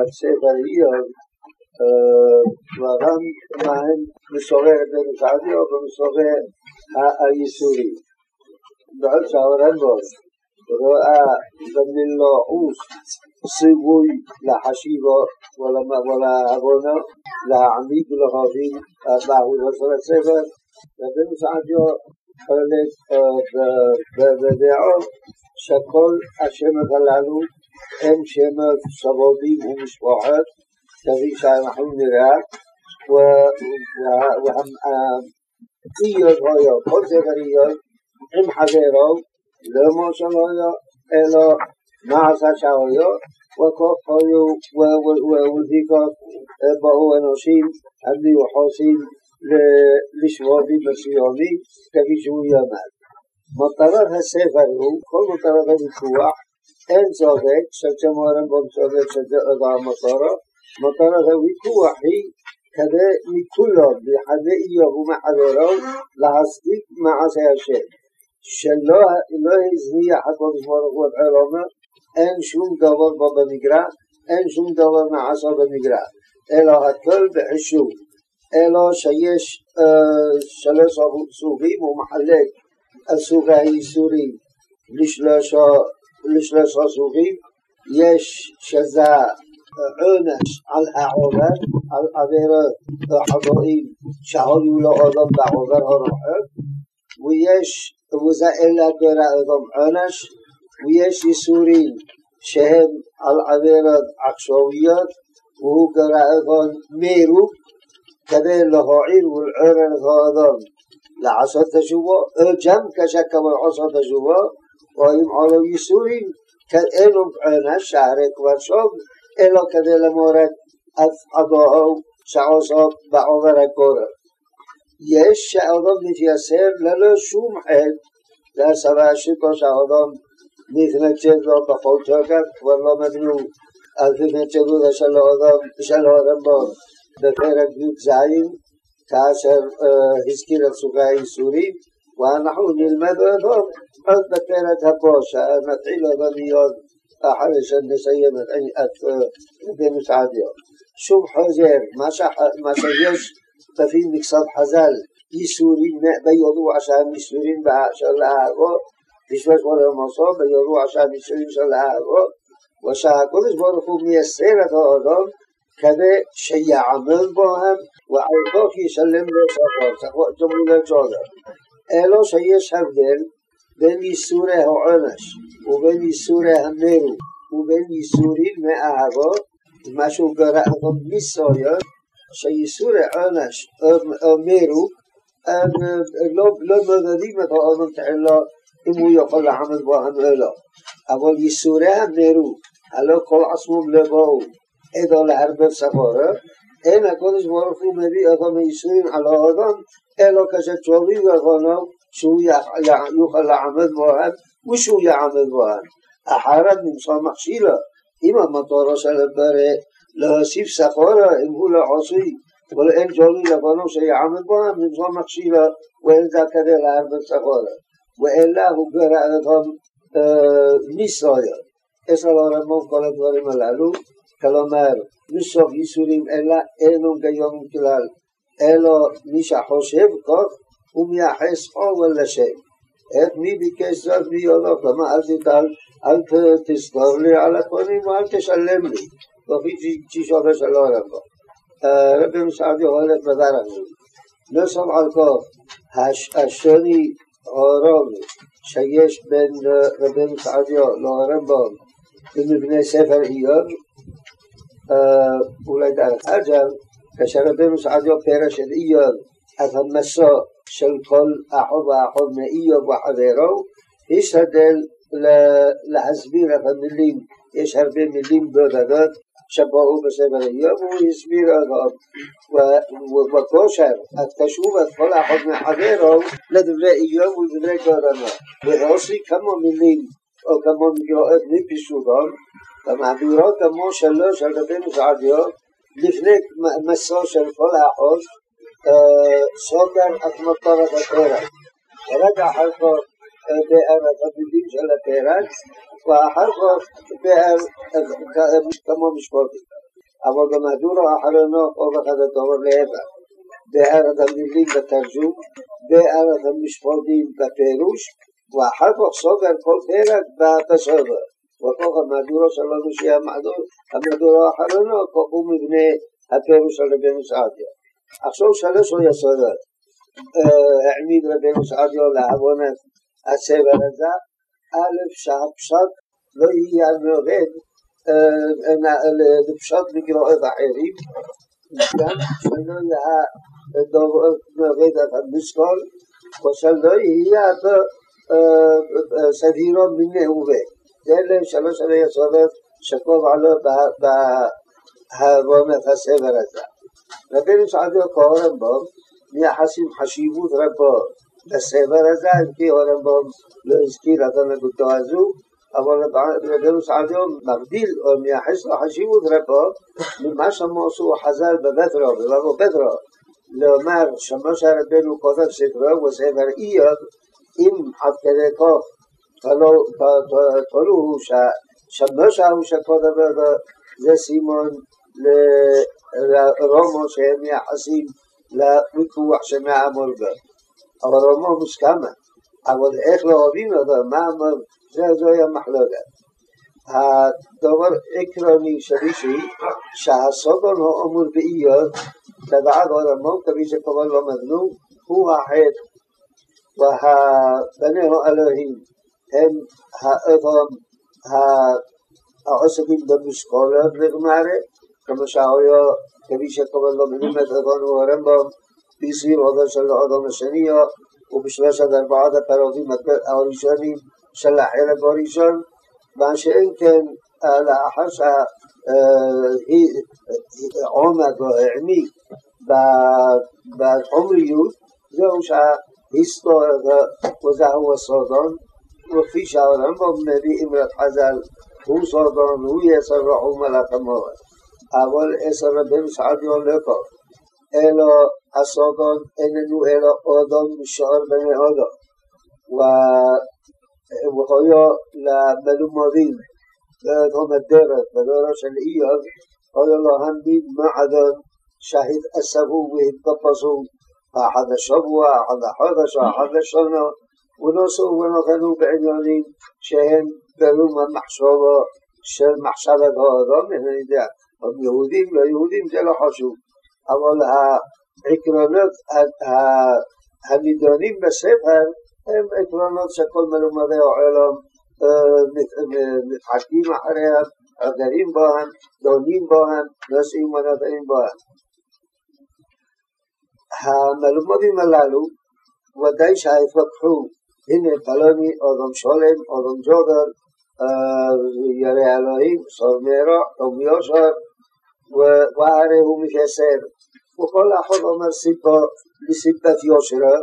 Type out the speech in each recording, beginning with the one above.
אנשי בריאיון, וגם מהם מסורי הדמוקרטיה ומסורי הייסורים. בעוד שהאורנבוס רואה במלואוס סיווי לחשיבו ולהבונו להעמיד ולהבין בעבודו של הספר, ובמסעדיו חולק בדעות שכל השמות הללו הם שמות שבובים ומשפחות, כפי שאנחנו נראה, והאיות היו חוזר הריות עם חברו, לא מושל היו, אלא מה עשה שהיו, וכל היו ולזיקות באו אנשים חוסים לשבובים מסוימים, כפי שהוא יאמר. מטרת הספר הוא, כל מטרת הוויכוח אין צודק, שג'ם הרמב"ם צודק שזה עוד המטרה, מטרת הוויכוח היא כדי מכולו, מחדה איוב ומחדורו, להסביק מעשה השם. שלא הזניח הקודש ברוך הוא את אין שום דבר בו במגרע, אין שום דבר מעשה במגרע, אלא הכל בחישוב. אלא שיש שלוש סוגים, הוא מחלק על סוגי האיסורים לשלושה לשלושה סוגים. יש שזה עונש על העובר, על עבירות חבואים שהיו לאדם בעובר הרחוק, ויש, וזה אלה גורע אדם עונש, ויש איסורים שהם על עבירות עכשוויות, והוא גורע אדם מירוק כדי להועיל ולעורר את האדם לעשות תשובה, או גם כשכמו לעשות תשובה רואים עולו ייסורים, כאלו עונש שהרי כבר שוב, אלא כדי למורת אף אבוהו שעוסוק בעובר הגורר. יש שאדם מתייסר ללא שום חטא, להסבה שיטו שהאדם מתנגד לו בכל תוקף, כבר לא מגנו על התנגדות של הרמב"ם בפרק י"ז, כאשר הזכיר את סוגי האיסורים, ואנחנו נלמד אותו עוד בפרק הפה שמתחילה במיון אחרי שנסיים את בנות עדיו. שוב חוזר, מה שיש לפי מקצת חז"ל, ייסורים בידוע שהם ייסורים של ההרו, בשביל כל המוסו, בידוע שהם ייסורים של ההרו, ושהקודש ברוך הוא מייסר את האדום כדי שיעמל בוהם ועל כך ישלם לו שחור, תאמרו לג'ודר. אלו שיש הבדל בין ייסורי העונש ובין ייסורי הנרו ובין ייסורים מאהבות, משהו גרעון ניסיון, שייסורי עונש או מרו לא מודדים את האדם תחילה אם הוא יכול לעמוד בו המעלה. אבל ייסורי הנרו, הלא כל עצמם לא באו, עדו להרבב ספורו, אין הקודש ברוך הוא מביא אותו מייסורים על האדם, אלא כשתשובים גרעונו שהוא יוכל לעמוד בוהן ושהוא יעמוד בוהן. אחרת נמצא מכשילו. אם המטורו של הבורא להוסיף סחורו אם הוא לא עשוי ולאין ג'ולי לבנו שיעמוד בוהן נמצא מכשילו ואין זה כדי להרבות סחורו. ואלה הוא גרעתם ניסויו. אצל הרמון כל הדברים הללו, כלומר מסוף ייסורים אלה אינם כיום כלל, אלא מי שחושב כך ומייחס עובר לשם. את מי ביקש זאת מיונו, כלומר אל תתעל, אל תסגור לי על הקונים ואל תשלם לי, וכפי ששופר שלא רבו. רבי משעבי הולך בדרך זו. נוסף על כך, השוני הרומי שיש בין רבי משעביו לרמב"ם במבנה ספר איוב, אולי דרך אגב, כאשר רבי משעביו פירש את איוב, אף המסור של כל החוב והחוב מאיוב וחברו, השתדל להסביר את המילים, יש הרבה מילים בודדות שבאו בספר איוב, הוא הסביר אותם, ובכושר, התקשרו את כל החוב מחברו לדברי איוב ולדברי גורנו, והוסיף כמה מילים או כמה מגרעות מפישובו, ומעבירו כמו שלוש על רבנו סעדיו לפני מסו של כל האחוז סוגר את מותרת הפרק. רגע אחר כך באר החביבים של הפרק, ואחר כך באר כמו משפוטי. אבל במהדורו האחרונו אופק הדתור להפך. באר התלמידים בתרג'ום, באר המשפוטים בפירוש, ואחר כך סוגר כל פרק בתסובר. וכך המהדורו שלנו שהיא המהדורו האחרונו, כך הוא מבנה הפירוש של רבנו סעדיה. עכשיו שלוש היסודות העמיד רבנו סעדיו להבונת הסבר הזה, א', שהפשט לא יהיה נוגד לפשט מקראות אחרים, גם שלא יהיה נוגד את המשקול, ושלא יהיה סדירו מנהובה. אלה שלוש היסודות שקובע לו בהבונת הסבר הזה. רבנו שעדיו כהרמב"ם מייחסים חשיבות רבה לספר הזה, אם כי הרמב"ם לא הזכיר את הנקודה הזו, אבל רבנו שעדיו מבדיל או מייחס לו חשיבות רבה ממה שמעשו חז"ל בבטרו, בבבו בטרו, לומר שמשה רבנו כותב ספרו וספר איוב, אם עד כדי כך תלו הוא שמשה הוא שכותב זה סימון רמו שהם מייחסים לוויכוח שמאמר בו. אבל רמו מוסכמה. אבל איך להבין אותו, מה אמר, זוהי המחלוקת. הדבר עקרוני שלישי, שהסודון האמור באיות, לדעת עולמו, כפי שכבר למדנו, הוא החטא. ובני האלוהים הם האדם העוסקים במשקולות לגמרי, כמו שהיה, כפי שכמובן לא מלמד אותנו הרמב"ם, בסביב עודו של האדם השניו, ובשלושת ארבעת הפרעותים הראשונים של החלק הראשון, מה שאם כן, לאחר שהעומק או העמיק בחומריות, זהו שההיסטוריה וזהו הסודון, וכפי שהרמב"ם מביא אמרת חז"ל, הוא סודון, הוא יסר רחום על התמורת. אבל עשר רבנו סעדיו לא כך, אלא הסודון איננו אלא אודון משאר בני אודון. והיו למלומדים באדום הדרת, בדורו של איוב, היו להם מין מעדון שהתאספו והתפסו, אחד השבוע, אחד החודש, אחד השונה, ונוסעו ונתנו בעניינים שהם ברום המחשבו של מחשבת האדום, אני יודע. יהודים, לא יהודים, זה לא חשוב. אבל העקרונות הנידונים בספר הם עקרונות שכל מלומדי העולם מתחשקים אחריהם, עוברים בהם, דונים בהם, נוסעים ונותנים בהם. המלומדים הללו ודאי שהתווכחו, הנה פלוני, אדם שולם, אדם ג'ודר, ירא אלוהים, סור מרע, תום יושר, وعره مكسر وكل أحد أمر سبا لسبة يشرة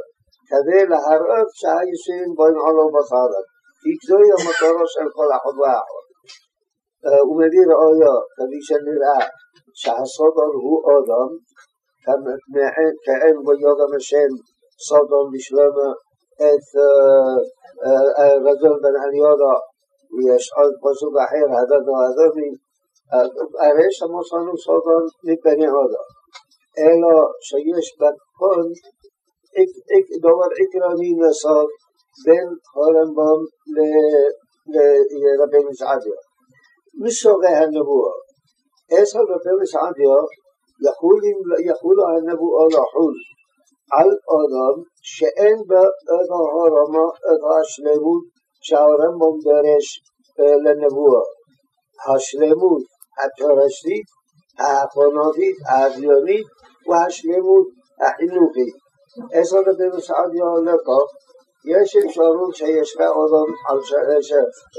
كذي لحرق شعيشين بين علو مطارق إكزوية مطارش الكل أحد وأحد ومدير آية كذيشا نرأى شعصادر هو آدم كأن ويادم الشم صادم بشلامه את רג'ון בן עליודו, ויש עוד פסוק אחר, הדדו אדומי, הרי שמוסנו סודון מבני הודו, אלא שיש בכל דבר עקרוני נסוד בין הורנבום לרבי מסעדיו. מסוגי הנבואות, עשר רבי מסעדיו יחולו הנבואו לחול על אדם שאין בו את ההורמה, את השלמות שהרמב"ם דורש לנבואה. השלמות הפרשתית, האחרונותית, האביונית והשלמות החינוכית. עשר בפירוש עדיו לקו, יש אפשרות שיש אדם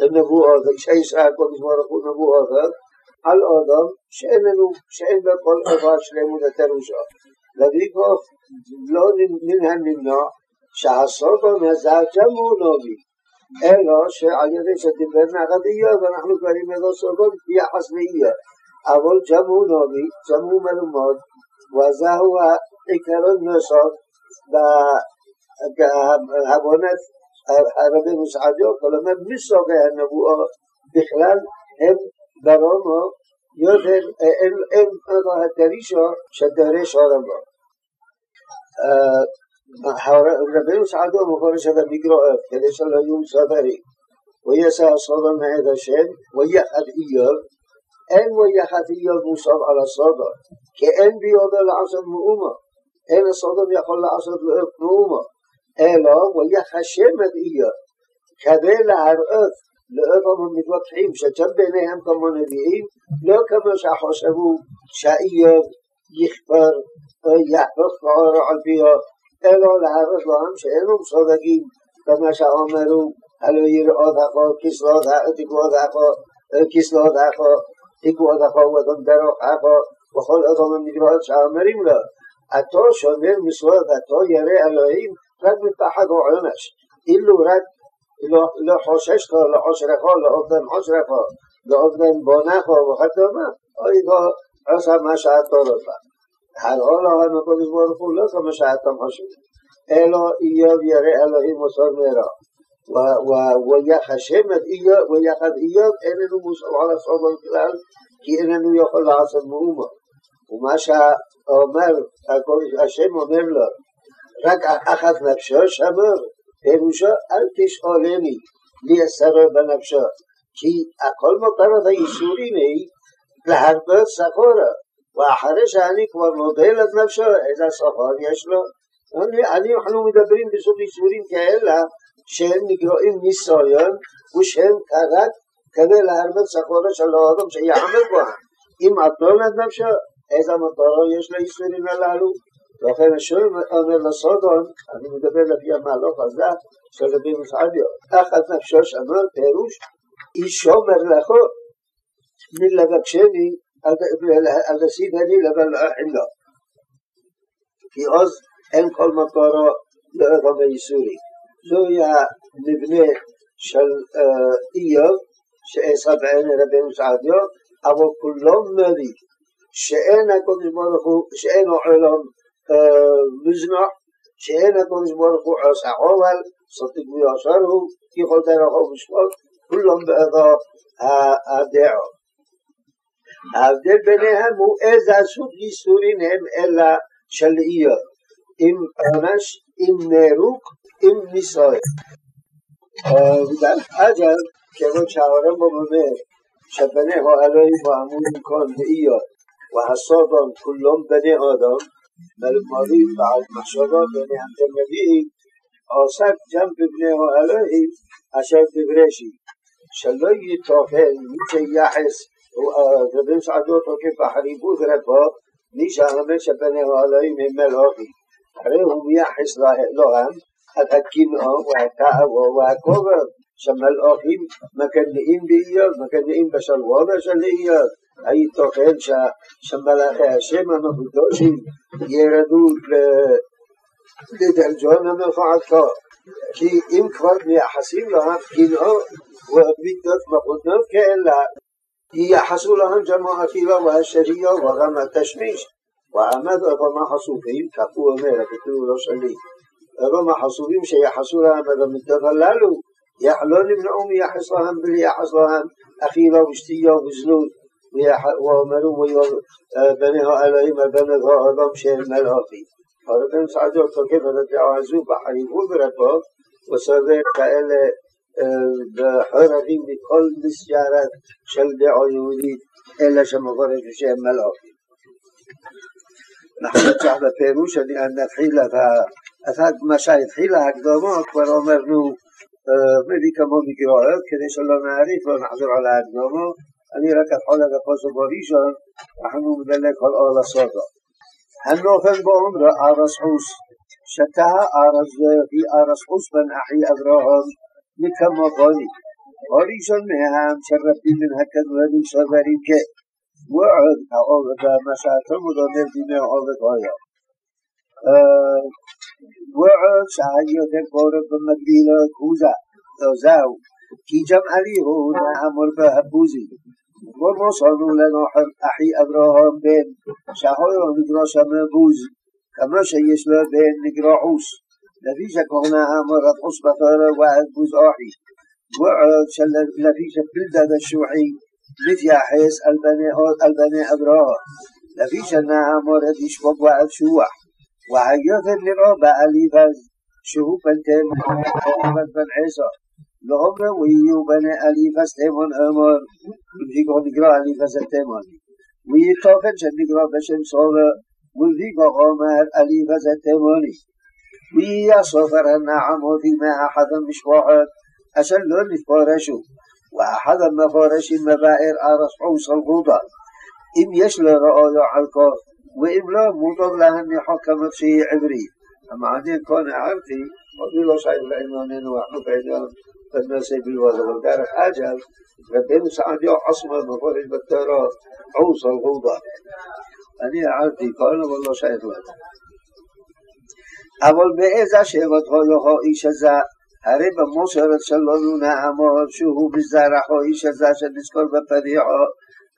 על נבואו, כשיש הקודש ברוך הוא נבואו, על אדם שאין בכל איפה השלמות הפירושו. לפיכך לא מן הנמנע שהסודון הזה גם הוא נובי אלא שעל ידי שדיבר נגד איוב אנחנו קוראים לדו סוגות ביחס לאיוב. אבל גם הוא נוגי, גם הוא מלומד, וזהו עיקרון נוסף בהבונת הרבי מסעדיו, כלומר מי סוגי הנבואות בכלל הם ברומו יותר, אין אותו התרישו שדורש עולמו. רבינו סעדו מפורש את המגרעות כדי שלא יהיו ספרים. ויעשה הסודו מאת השם ויחד איוב אין ויחד איוב מוסף על הסודו כי אין ביודו לעשות מאומו אין הסודו יכול לעשות מאומו אלא ויחשם את איוב כדי להראות לאותם המתווכחים שגם ביניהם כמו נביאים לא כמו שחשבו שאיוב יכפר או יהפוך כאור על פיו الا لحرش با هم چه این رو صادقیم و مشه آمرو هلو یر آدقا کس لا دقا ایک و و ادام در آقا و خال میگه باید چه آمریم اتا شامل مصورد اتا یره الهیم رد به پحق ایلو رد لا حاششتا لا حاشرقا لا آدم حاشرقا لا آدم بانه خواه و ما من آیدها عصر הראה להם הקודש ברוך הוא לא כמו שאתם חושבים, אלא איוב ירא אלוהים מוסר מרע. ויחד איוב איננו מוסר על הסובל כלל, כי איננו יכול לעשות מאומו. ומה שאומר, השם אומר לו, רק אחת נפשו שמור, פירושו אל תשאולני, לי אסרו בנפשו. כי כל מטרת הייסורים היא להרבות סחורו. ואחרי שאני כבר נוטל את נפשו, איזה שכר יש לו? אנחנו מדברים בסוג איסורים כאלה שהם נקראים ניסיון ושהם רק כדי להרבות שכרו של האדם שיעמד בו. אם אדון את נפשו, איזה מטרה יש לאיסורים הללו? לכן השם אומר לסודון, אני מדבר לפי המהלך הזה של רבי מפעליו, אחת נפשו שמר פירוש, איש שומר לכו מלבקשני الغسيب هذي لبن أحلا في أز أن كل مطارة لأغم يسوري زوية نبني شل آه، إياب شأساب عين ربين سعاديا أبو كلهم نبي شأين أكون جمالكو شأين أعلم آه، مزنع شأين أكون جمالكو عسع أول صدق بياساره في قلت أنا أخو كلهم بأذى الدعاء آه، افضل بنایی همه از اصولی سورین الا شلیه این اونش، این نروک، این نسایه که شعارم ببنده شد شبنه ها الهی با همون امکان و حسادان کلان بنایی آدم بلو بعد محسادان بنایی هم جنوبی این جنب الهی اشد بگریشی شلیه تا فیل نیچه ובמצעדו תוקף בחריפות רבו מי שאומר שפניהו אלוהים הם מלוכים. הרי הוא מייחס לאלוהם את הקנאו והתאוו והכובר, שמלוכים מקנאים באיוב, מקנאים בשלוונה של איוב. הייתכן שמלאכי השם המבודושים ירדו לדלג'ון המפועתו. כי אם כבר מייחסים להם קנאו ומידות מחותנות כאלה ייחסו להם ג'מאעתילה והשריעה וגם התשמיש. ועמד אבמה חשופים, כך הוא אומר, הכתוב לא שלי, אבמה חשופים שיחסו להם את המידות הללו, לא נמנעו מייחס להם ולייחס להם אכילה ושתייה וזנות, ואומרו בני האלוהים על בני האדם שהם מלאכים. הרבן סעדו תוקף את הדעה הזו בחריפות רבות, וסובר כאלה חורבים בכל מסגרת של דעה יהודית, אלא שמפורשת שהם מלאכים. אנחנו נצטרך בפירוש, נתחיל את מה שהתחיל ההקדמות, כבר אמרנו מביא כמה מגרעות, כדי שלא נאריך ונחזור על ההקדמות. אני רק אתחול על הפוסק הראשון, אנחנו נדלק על אור הסודו. הנופל באומרו ארס חוס, שתה ארס ואותי ארס חוס בן אחי אברהם מכמה פונים. הראשון מהם שרבים מן הכדורים סוברים כ... ועוד העובד, מה שהתלמוד אומר בימי העובד היום. ועוד שהיותר בורף במקבילות הוא זה, לא זהו, כי ג'מעלי הוא נעמור בהבוזי. ורוסנו לנוחם אחי אברהם בן, שהיום נגרוש המבוז, כמו שיש לו בן נגרעוס. لفيش كونها مرد حسبتار وعد بزاحي وعد لفيش بلدة الشوحي متياحيس البني, البني أبراه لفيش أنها مرد يشبط وعد شوح وحيث النبعه بأليفز شهو بنتين محمد بن عيسى لهم ويهو بني أليفز تيمون أمر ويهو نقرى أليفز التيمون ويهو طافن شن نقرى بشم صورة ويهو قامر أليفز التيمونيش ويا صفر النعمه بما أحد المشواحات أسل له المفارشه وأحد المفارش المبائر أرصحه صلقوطا إم يشل رؤية عالكا وإم لا مطر لهم يحكم في عبري أما عندما كان عرقي وفي الله صحيح العلمان ونحن بعيدان فالناس بالوضع وقارح أجل ربما سعد يحصم المفارش بالتارات عوصا الغوضة أنا عرقي كان والله صحيح العلمان אבל באיזה שבטו יוהו איש הזה, הרי במוסרת שלנו נאמר שהוא בזרחו איש הזה שנזכור בפריחו,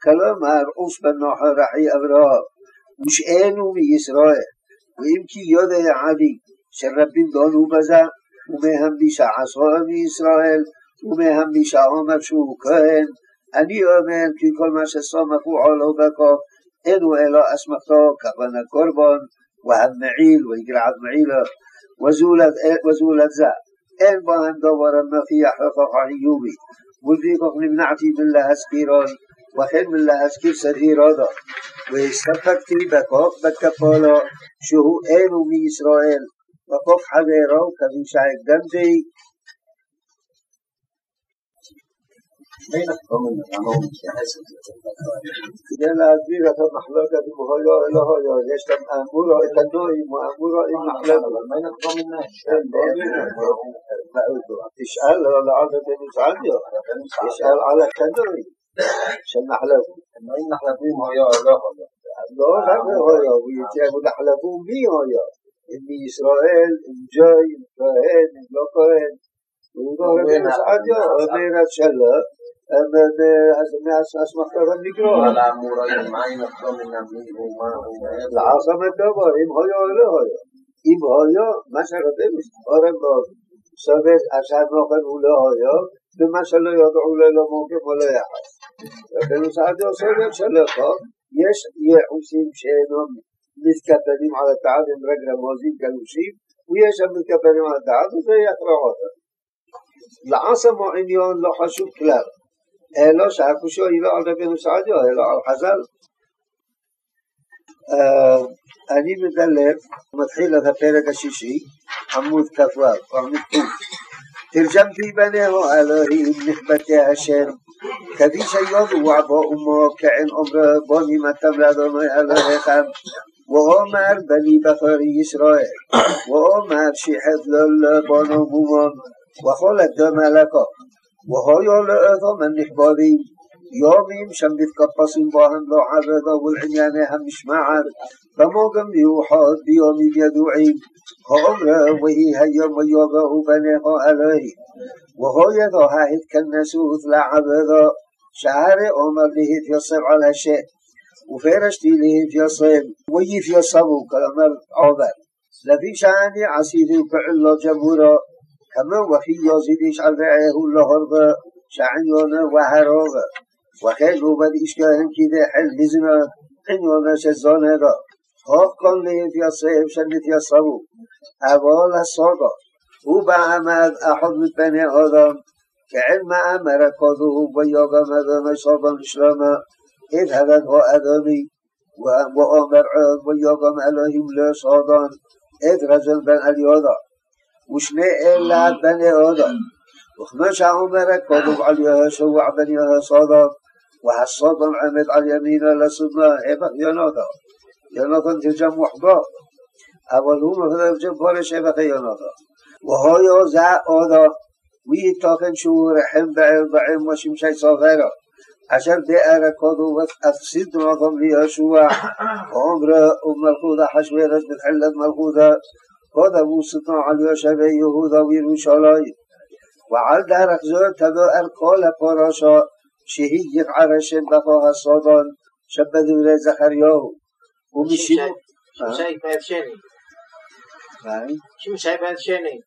כלומר עוס בנוחו רחי אברהם, ושאינו מישראל, ואם כי יודע עני, שרבים דונו בזה, ומהם מי שעשו מישראל, ומהם מי שאומר שהוא כהן, אני אומר כי כל מה שסמכו עולו בכו, אינו אלא אסמכתו, כוונה קורבן, והמעיל, ויגרעת מעילו, וזולת זה. אין בהם דבר המוכיח לכך החיובי, ולפיכך נמנעתי מלהזכירון, וכן מלהזכיר סדיר עודו, והסתפקתי בכך בכפולו, שהוא אינו מישראל, וכך חברו, כפי שהקדמתי, بينك وبين الأمام يحسد لتنبقى إذا نعذير في المحلقة بها يا إله يا يشتم أمورا إلا دائم وأمورا إلا محلقة بينك وبين الأمام يشأل لعادة المسعادية يشأل على كدري של נחלבים. אם נחלבים היו, לא יכול להיות. לא רק היו, הוא יוצא ונחלבו מי היו. אם מישראל, אם ג'וי, אם כהן, אם לא כהן. הוא לא אומר שלא, מהסמכת המקרא. אבל האמור היה מים אחר מן המין ומה הוא מעבר. לעסם את דבר, אם היה או לא היה. אם היה, מה שרבים אורן מאוד סובר שהנוכן הוא לא היה, ומה שלא ידעו ללא מוקף או לא יחד. ובנוסעתו סובר שלא פה, יש ייחוסים שאינם מתקבלים על הדעת עם רק רמוזים גלושים, ויש המתקבלים על הדעת וזה יכרע אותם. לעסם העניין לא חשוב כלל. אלא שהקושו היא לא על רבינו סעדיו, אלא על חז"ל. אני מדלב, מתחיל את הפרק השישי, עמוד כ"ו, עמוד ק'. תרגמתי בניהו אלוהים נכבדי השם, קדיש היובוע בו אומו כעין אומרו בו נמתם לאדוני אלוהיכם, ואומר בני בכור ישראל, ואומר שיחד לו לבונו מומו, וכל אדום הלקוח. وهو لأثى من نحبابي يومهم شمبت قبصين باهم لا عبادة والعنيانها مشمعر فموقم يوحاد بيوم يدعين هؤمرا وهي هيام ويابا وبنها أليه وهي ذاهد كالنسوث لا عبادة شعر أمر له يصير على شيء وفرشتي له يصير ويفيصبه كالأمر عبر لفي شعاني عصيري وكعلا جمهورا كما وخي يزيد شعبعه لهربا שעניונו והרובו, וכן הוא בדשכוהם כדי חל מזנו, עניונו שזוננו. הוב כל להתייסב שנתייסבו, אבל הסודו, הוא בעמד אחד מפני אדם, כעין מאמר הקודו ויוגם אדומו סובו לשלומו, את הדתו אדומי, ואומר עוד ויוגם אלוהים לא סודון, את רזון בן אליודו. ושני אלה בני אודון. וכמו שאומר הקודם על יהושע בן יהוסודון, והסודון עומד על ימינו לסודנו, יונותו. יונתן תרג'ם וחבו, אבל הוא מתרגם פורש אבכי יונתן. והויו זה אודו, ויתוכן שהוא רחם בערבעים ושימשי סופרו. אשר באר הקודו ואפסיד נותן ליהושע, ואומרו ומלכות אחשוורוש בתחילת מלכותו כתבו שטנו על יושבי יהודה וירושלים, ועל דרך זאת תבואר כל הפורשו שהיא יבער השם בפה הסודון שבדברי זכריהו. ומשום... שמשי בעת שני. שמשי בעת שני.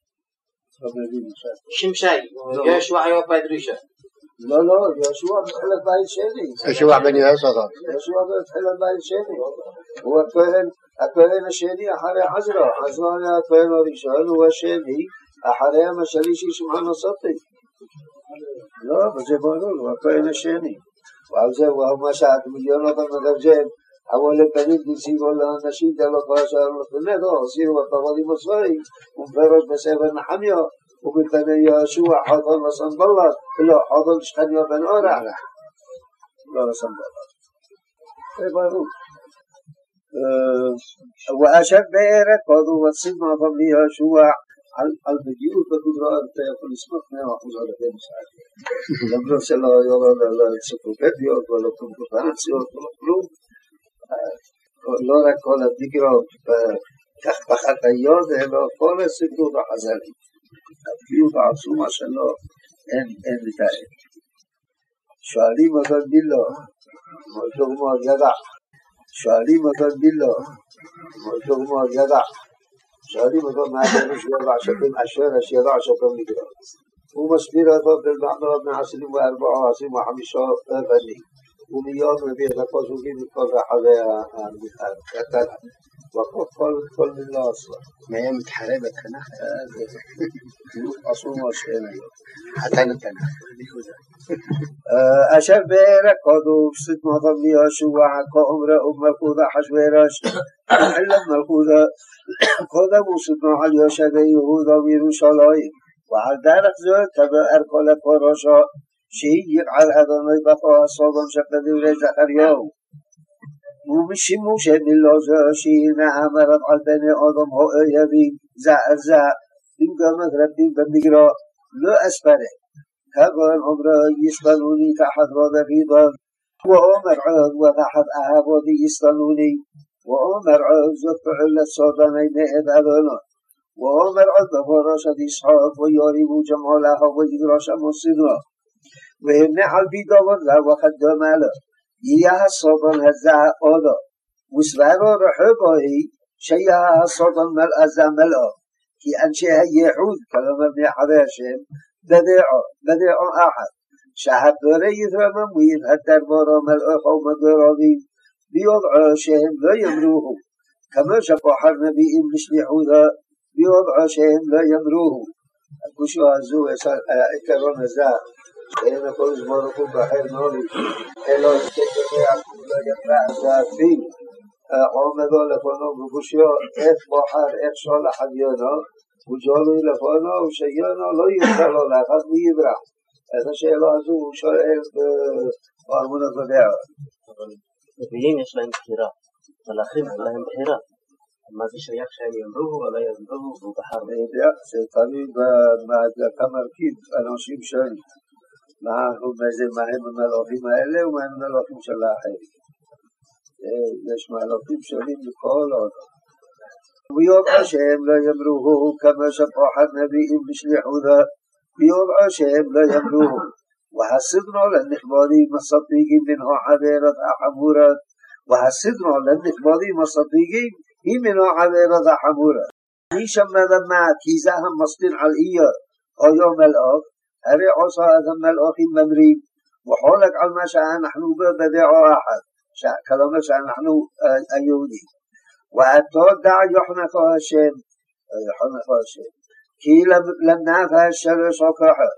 שמשי, יהושע היה בית ראשון. לא, לא, יהושע בתחילת בית שני. יהושע בן יהושע. יהושע בתחילת בית שני. הוא הכהן הכהן השני אחרי חזרו, חזרו הכהן הראשון, הוא השני, אחרי המשלי של שמעון הסופי. לא, אבל זה ברור, הוא הכהן השני. ועל זה הוא מה שיונתן מגרג'ן, אבל לפנים דציבו לאנשים שאלו, פרשה ונדו, עשינו בפרולים הצבאיים, ומפרש בספר נחמיו, ובפני יהושע חודל וסנבלת, לא, חודל שכניה בן אורח. לא לסנבלת. זה ברור. ואשר בערך הודו וצימה אותם ליהושע על בדיוק בגודרו אתה יכול לסמוך מאה אחוז על ידי משחק. למרות שלא היו לא אנציקלופדיות ולא קונקורנציות ולא כלום. לא רק כל הדיגרות תחת היוד, אלא כל הסיפור החזרי. הבקיאות העצומה שלו אין לתאר. שואלים אותו מילו, דוגמא גדח. שואלים אותו מילו, דוגמא ידע, שואלים אותו מה פירוש ידע שאתם אשר אשר ידע שאתם נגרום. הוא מסביר אותו בין במחמוד מעשרים 24 עשרים 25 אבנים. ומייד מביא את הפסוקים מכל רחבי הכתב וכל מילה אסור. מהם מתחרב התנ"ך, אסור מה שאין היום. חתן התנ"ך. אשר בערק קודום סדמת אבי יהושע כאומרו ומלכות אחשוורש אלא מלכות קודם וסדמו על יושבי יהודה וירושלים ועל דרך זאת תבאר כל הפורשו שיפעל אדוני בפועל סודום שכתדורי זכריהו ובשימושי מילה זו שהיא מאמרת על בני אדם האויבים זה על זה במקומות רבים במגרו לא אספרה כגון אומרו ישתנוני תחת רודף עידון ואומר עוד ותחת אהבותי ישתנוני ואומר עוד זאת פעולת סודומי מאת אדונו ואומר עוד בבראשת ישחק ויוריבו ג'מעו להב וידרשם הסדרה והנה על פי דובר לה וכדומה לו. יהיה הסוטון הזה האודו, וסברו רחובו היא שיהיה מלאה זה מלאו, כי אנשי הייחוד, כלומר מחרי השם, בדעו, בדעו אחת, שהפורא יתרומם ויתהדר בורו מלאכו מגורובים, ביודעו שהם לא יאמרוהו, כמו שבוחר נביאים בשליחותו ביודעו שהם לא יאמרוהו. הגושו הזו, העיקרון הזה, ואין הכל זמן רחוב בחר נורי, אלא אם כן יוני עקום לא יפרע ואפילו עומדו לפונו בגושיו, איך בוחר, איך שולח אביונו, וג'ולוי לפונו, ושיונו לא יוכל לו לאחד ויברח. את השאלה הזו הוא שואל בארמונות הדעות. אבל נביאים יש להם בחירה, מלאכים אין להם בחירה. מה זה שייך שהם יאמרו או לא יאמרו והוא בחר? אני יודע, זה תלוי כמה מרכיב אנשים שונים. מהם המלאכים האלה ומהם המלאכים של האחרים. יש מהלכים שונים לכל אדם. ויום השם לא יאמרוהו כמה שפוחד נביאים בשליחותו, ויום השם לא יאמרוהו. והסדנו לנכבודים הסדיקים מן החברות החמורות, והסדנו לנכבודים הסדיקים היא מן החברות החמורות. מי שמדמה כי זה המסדין על איות או יום אל אוף הרי עושה אדם מלאכים ממרים, וחולק על מה שאנחנו בו בדעו אחת, כלומר שאנחנו היהודים. ואתו דע יוחנתו השם, יוחנתו השם, כי לנפש שלוש הכוחות,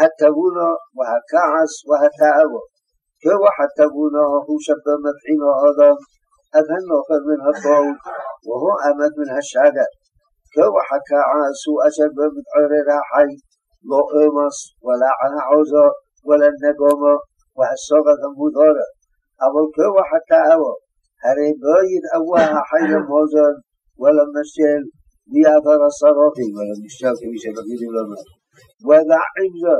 התבונו והכעס והתאוו. כוח התבונו הוא שבו מבחינו אדם, אבן נוכל מן הפועל, והוא עמד מן השגר. כוח הכעס הוא אשר בו מתעורר החיים. لا أمس ولا عزا ولا النقام والصابة المدارة أول كوا حتى أوا هره بايد أواها حيلا مازان ولا مشيل ليأثر الصرافين ولا مشيل كمي شبكين لما ودع عمزا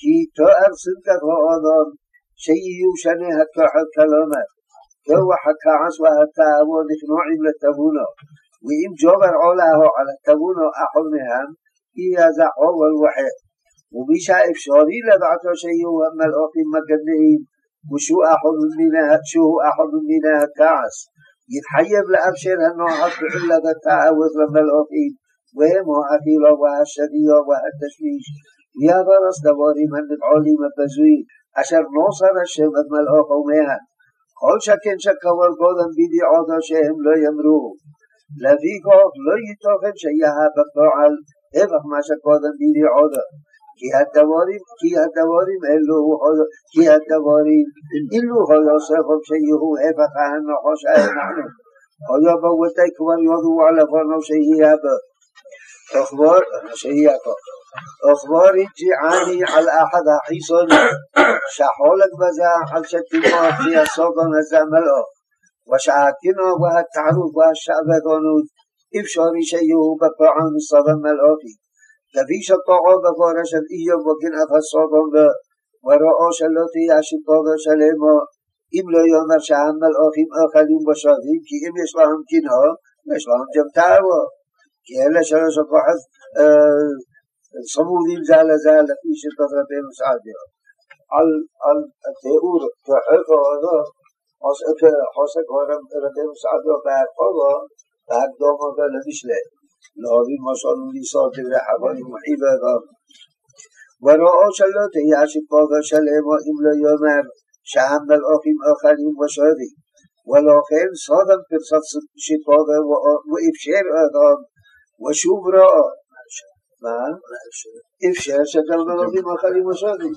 كي تأر سنكتها آدم شيئ يوشنها كحب كلامه كوا حتى عزوا حتى أوا نخنوعين للتبونا ואם ג'ובר עולה הו על התבונו אחוז מהם, هي زحوه الوحيد وبيشا إفشاري لبعطة شيء وأما الأخي مقدمين وشو أحد منها شو أحد منها كعس يتحيب لأبشر النوحات بحلة التعاوث لما الأخي وهم أخيلا وهالشبيا وهالتشميش ويضرس دواري من نتعالي مبزوي أشر نوصر الشمد ملأخ وميها כל שכן שכבר קודם בידיעותו שהם לא יאמרו. לפי כוח לא יתוכן שיהיה בפועל הפך מה שקודם בידי עודו. כי הדבורים, כי הדבורים אלו, כי הדבורים, אילו הודו ספק שיהיו הפך הנחוש האנחנו. הודו בוותי כבר יודו על עליו שיהיה בו. أخبار شهيك أخبار الجعاني على أحد حيصون شحولك بزاع على شتمات في السلطان الزملاء وشعاتنا وهالتعروف وهالشعبتانوت אפשרי שיהיו בפעם סדום מלאכי. כפי שפועו בבורו של איוב וגנעת הסודום ורואו שלא תהיה שיפורו שלמו, אם לא יאמר שהמלאכים אוכלים ושותים, כי אם יש להם קנאה, יש להם גם תאוו. כי אלה שלוש הכוחות צמודים זה לזה לפי שיטת רבינו סעדיה. על תיאור תחת האדם, חוסק רבינו סעדיה בהרחובו בהקדומתו למשלי, להבין מה שאנו ליסוד דברי חבונים וחיבבם. וראו שלא תהיה שיפוטו שלמו אם לא יאמר שהמלאכים אוכלים ושודים, ולא כן סודם פרצת שיפוטו ואפשר אדום ושוב ראו. מה? אפשר שהמלאכים אוכלים ושודים.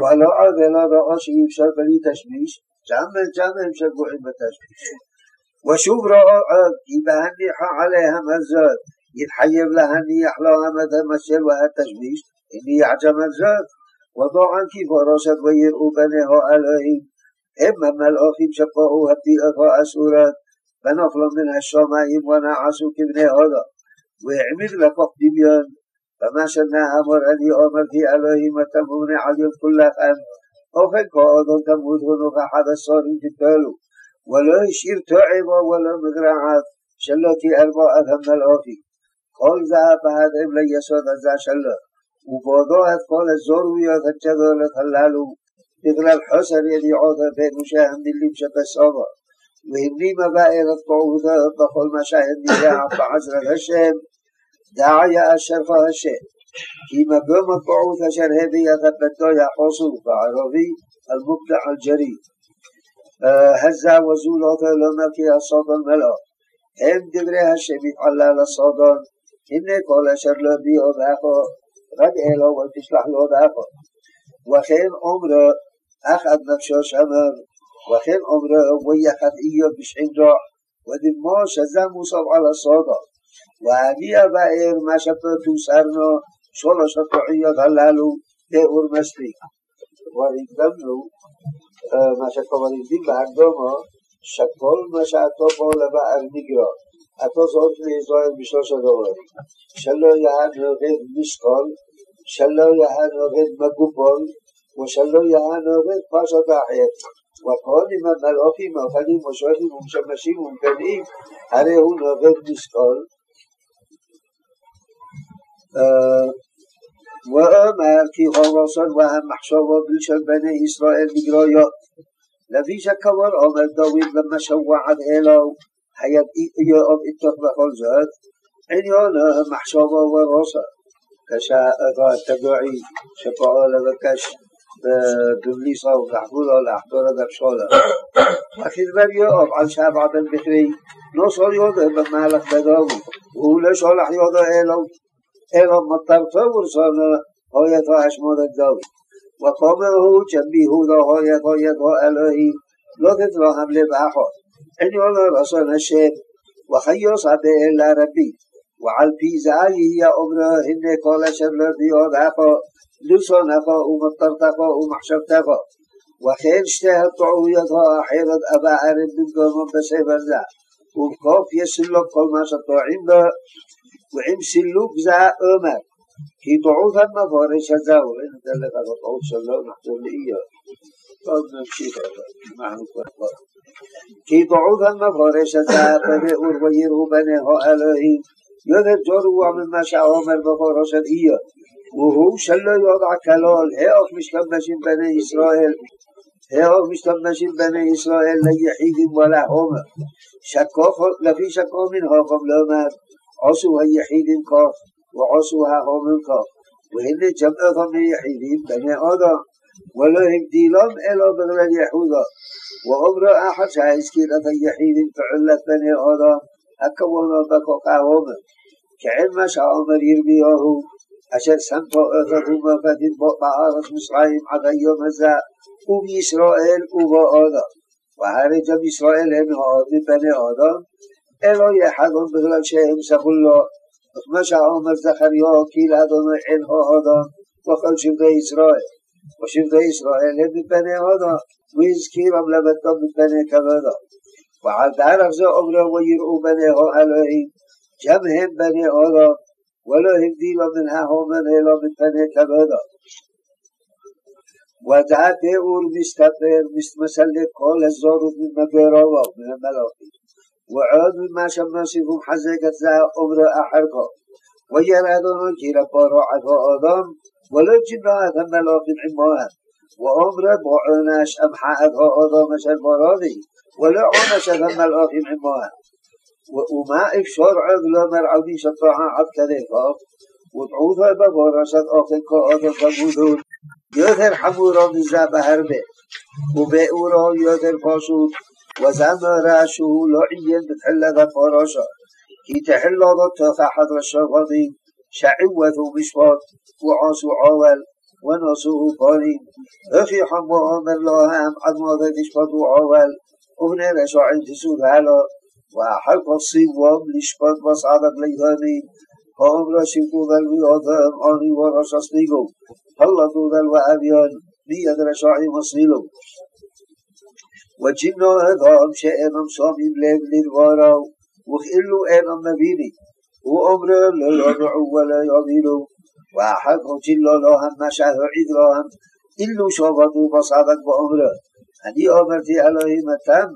ולא עוד אלא ראו שאי אפשר בלי תשמיש, שם הם שגועים בתשמיש. وشوف رؤاد يبهن نيح عليها مزاد يتحيب لها نيح لها مدى مسجل وهالتجميش إني يعجم الزاد وضعاً كيف راشد ويرؤوا بنيها ألهيم إما ملأخيم شقاؤوا هبديئة وأسورات فنفل من الشمائم ونعسوا كبني هذا ويعمل لفق دميان فما شنا أمر أن يؤمر في ألهيم التمهون عليهم كل فأمر أو فكا آدم تموت ونفحد الصارين في الدالو ولا يشير تعبا ولا مقرعات شلتي أربا أثم الآفي قال ذا بهاد إبلا يساد ذا شلت وبعضاهت قال الزرويات الجدال تلالو بغلال حسن يديعات بين مشاهم دلهم شبساما وهمني مبائر الطعودة بخل مشاهم نجاع بعزر الهشام داعي الشرف الهشام كما قام الطعودة شرهبية بدايا حصل بعرفي المبدع الجريد هزع وزولته למה כי הסודון מלא. הם דברי השם יתעלה לסודון, הנה כל אשר לא בי הודעכו, רד אלו ותשלח לו הודעכו. וכן אומרו, אך עד נפשו שמר, וכן אומרו, ויחד איוב בשעינו, ודמו שזה מוסב על הסודון. ואני אבאר מה שפה תוסרנו, שלוש הפועיות הללו, תיאור מספיק. כבר הקדמנו מה שכבר יודעים בהקדומו, שכל מה שאתה פה לבאר נגרר. אתה זאת לישראל בשלושה דברים. שלא יהיה נוגד משקול, שלא יהיה נוגד מגופול, ושלא יהיה נוגד פשוט אחר. וכל אם המלאכים, אופנים, מושכים ומשמשים ומקנאים, הרי הוא נוגד משקול. ואומר כי חורסון והמחשבו בלשון בני ישראל נגרויות. לפי שכבר אומר דוד למה שוועד אלו, חייב יאום איתו בכל זאת, עניונו מחשבו ורוסו. כשהתגועי שפועו לבקש בבליסו וחבולו לחדור עד הפשולה. וכדבר יאום על שבע בן בכרי, נוסו יודו במהלך בדובו, והוא לא שולח יודו אלו אלא מטרתו ורצונו הויתו השמוד הגדולי. וכומהו ג'מיהודו הויתו ידו אלוהי לא תתרחם לבאחו. עניונו רצון השם וחיוס הבאל לרבי ועל פי זה יהיה אומרו הנה כל אשר לא ביוד אחו לרצונכו ומטרתכו ומחשבתכו וכן שתי הטעויות האחרות אבא ערב במקומו בספר זה ובקוף יש לו כל מה שטועים בו ועם שילוב זה האומר. כי דעות המפורש הזהו, אין דלת על הדעות שלו, נחזור לאיוב. עוד נמשיך אנחנו כבר כבר. כי דעות המפורש הזה בנאור ויראו בניהו אלוהים, יותר גרוע ממה שאומר בכורו של איוב. והוא שלא יודע כלול, איך משתמשים בני ישראל هاو משתמשים בני ישראל ליחידים ולעומר. לפי שכו מנהוגום לא אומר عصوها يحيد كاف وعصوها هم كاف وهن جمعهم يحيدين بني آدم ولا هم ديلان إلا بغلال يحودا وعمر أحد شعيسكين في يحيد فعلت بني آدم أكوانا بكوكا هم كعلم شعامر يرمياه أشهر سنطا أثرهما فتن بأرض مصرهم عدى يوم الزاء وبإسرائيل وبأدام وهرجم إسرائيل هم هم بني آدم אלו יחדון בגלל שהם זכו לו, וכמו שאומר זכריהו, כי לאדוני אין ההודון, וכל שבטי ישראל. ושבטי ישראל הם מפני הודו, והזכיר המלמדתו מפני כבודו. ועל דרך זה אומרו ויראו בניהו אלוהים, גם הם בני הודו, ולא הבדילו מן ההומן אלו מפני כבודו. ודעת תיאור מסתפר, מסתמסל לכל הזורות ממגרוו, מן המלאכים. وعاد مما شمسهم حزكت لها أمر أحرقا ويرهدنا كي ربا راعتها آدم ولا جناءت الملاك عماها وأمر بعونش أمحأتها آدم شرباراني ولا عونشت الملاك عماها وما إفشار عقل لا شطاها شفاعة عد كذلك وضعوها ببارشت آفكا آدم فمودون יותר חמורה מזה בהרבה, ובאורו יותר פשוט وزمر شهو لعين بتحل ذا فراشا كي تحل ذا تفحض الشغطين شعوث بشفاط وعاس عاول ونصوه قارين اخي حمو عمر لهم عدم ذا تشفاط وعاول ابن رشاعين تسود هلا وحلق الصيوام لشفاط بصعدك ليهامين هم رشيكو ذل وياثم آني ورشاس نيقو هلطو ذل وأبيان بيد رشاعي مصيلو وجنو أذهب شأنهم صامم لهم للوارا وخلوا أنهم مبيني وأمره لا يرعوا ولا يميلوا وأحقوا جل لهم ما شهوا عدرهم إلو شغطوا بصابك بأمره أني أمرتي عليهم التام